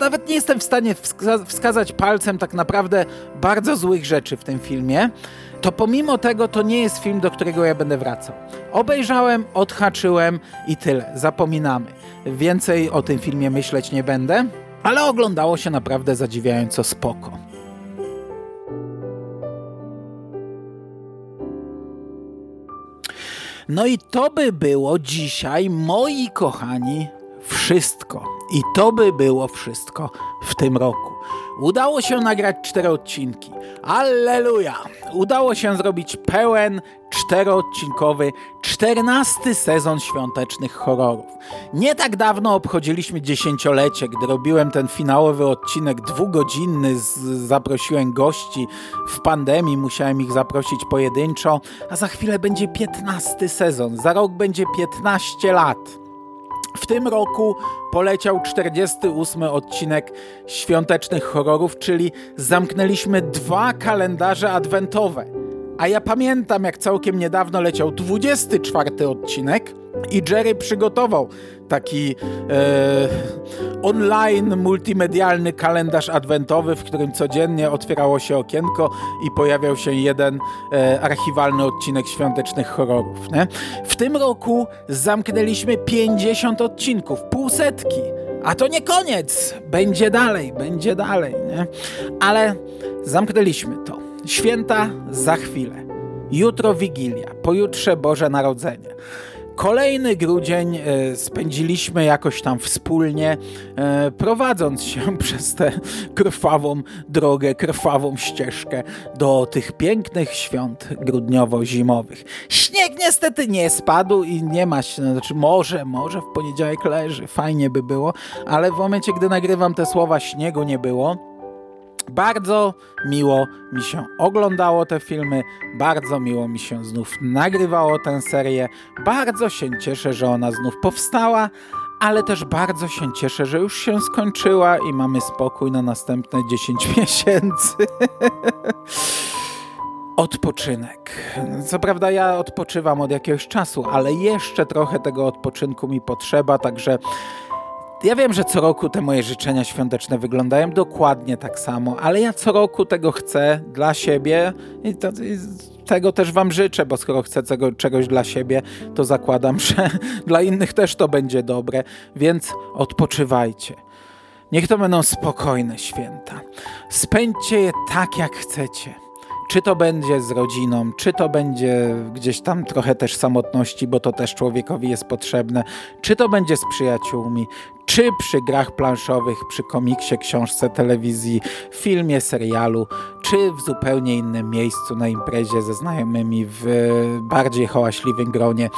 nawet nie jestem w stanie wska wskazać palcem tak naprawdę bardzo złych rzeczy w tym filmie, to pomimo tego to nie jest film, do którego ja będę wracał. Obejrzałem, odhaczyłem i tyle. Zapominamy. Więcej o tym filmie myśleć nie będę, ale oglądało się naprawdę zadziwiająco spoko. No i to by było dzisiaj, moi kochani, wszystko. I to by było wszystko w tym roku. Udało się nagrać cztery odcinki. Alleluja! Udało się zrobić pełen czteroodcinkowy, czternasty sezon świątecznych horrorów. Nie tak dawno obchodziliśmy dziesięciolecie, gdy robiłem ten finałowy odcinek dwugodzinny, z, zaprosiłem gości w pandemii, musiałem ich zaprosić pojedynczo, a za chwilę będzie piętnasty sezon, za rok będzie 15 lat. Tym roku poleciał 48 odcinek świątecznych horrorów, czyli zamknęliśmy dwa kalendarze adwentowe. A ja pamiętam, jak całkiem niedawno leciał 24 odcinek i Jerry przygotował taki e, online multimedialny kalendarz adwentowy, w którym codziennie otwierało się okienko i pojawiał się jeden e, archiwalny odcinek świątecznych horrorów. Nie? W tym roku zamknęliśmy 50 odcinków, półsetki. A to nie koniec! Będzie dalej, będzie dalej, nie? Ale zamknęliśmy to. Święta za chwilę. Jutro Wigilia, pojutrze Boże Narodzenie. Kolejny grudzień e, spędziliśmy jakoś tam wspólnie, e, prowadząc się przez tę krwawą drogę, krwawą ścieżkę do tych pięknych świąt grudniowo-zimowych. Śnieg niestety nie spadł i nie ma się, znaczy może, może w poniedziałek leży, fajnie by było, ale w momencie, gdy nagrywam te słowa, śniegu nie było. Bardzo miło mi się oglądało te filmy, bardzo miło mi się znów nagrywało tę serię. Bardzo się cieszę, że ona znów powstała, ale też bardzo się cieszę, że już się skończyła i mamy spokój na następne 10 miesięcy. Odpoczynek. Co prawda ja odpoczywam od jakiegoś czasu, ale jeszcze trochę tego odpoczynku mi potrzeba, także ja wiem, że co roku te moje życzenia świąteczne wyglądają dokładnie tak samo, ale ja co roku tego chcę dla siebie i, to, i tego też wam życzę, bo skoro chcę tego, czegoś dla siebie, to zakładam, że dla innych też to będzie dobre, więc odpoczywajcie. Niech to będą spokojne święta. Spędźcie je tak, jak chcecie. Czy to będzie z rodziną, czy to będzie gdzieś tam trochę też samotności, bo to też człowiekowi jest potrzebne, czy to będzie z przyjaciółmi, czy przy grach planszowych, przy komiksie, książce, telewizji, filmie, serialu, czy w zupełnie innym miejscu na imprezie ze znajomymi w bardziej hałaśliwym gronie.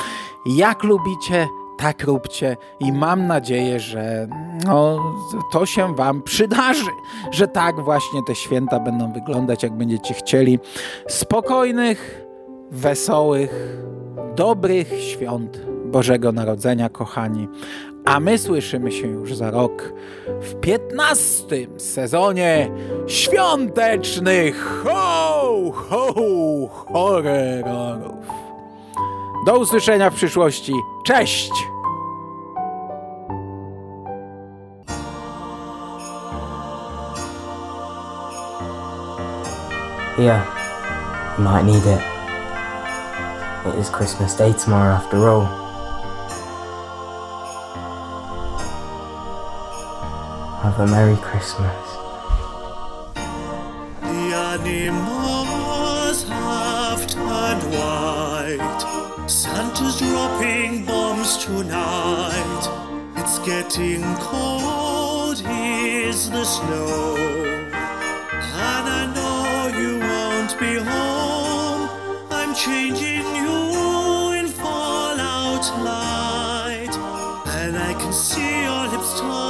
Jak lubicie, tak róbcie i mam nadzieję, że no, to się Wam przydarzy, że tak właśnie te święta będą wyglądać, jak będziecie chcieli. Spokojnych, wesołych, dobrych świąt Bożego Narodzenia, kochani. A my słyszymy się już za rok w 15 sezonie świątecznych ho, ho, horrorów. Do usłyszenia w przyszłości. Cześć! Yeah, you might need it. It is Christmas Day tomorrow after all. Have a Merry Christmas. Getting cold, here's the snow. And I know you won't be home. I'm changing you in fallout light. And I can see your lips turning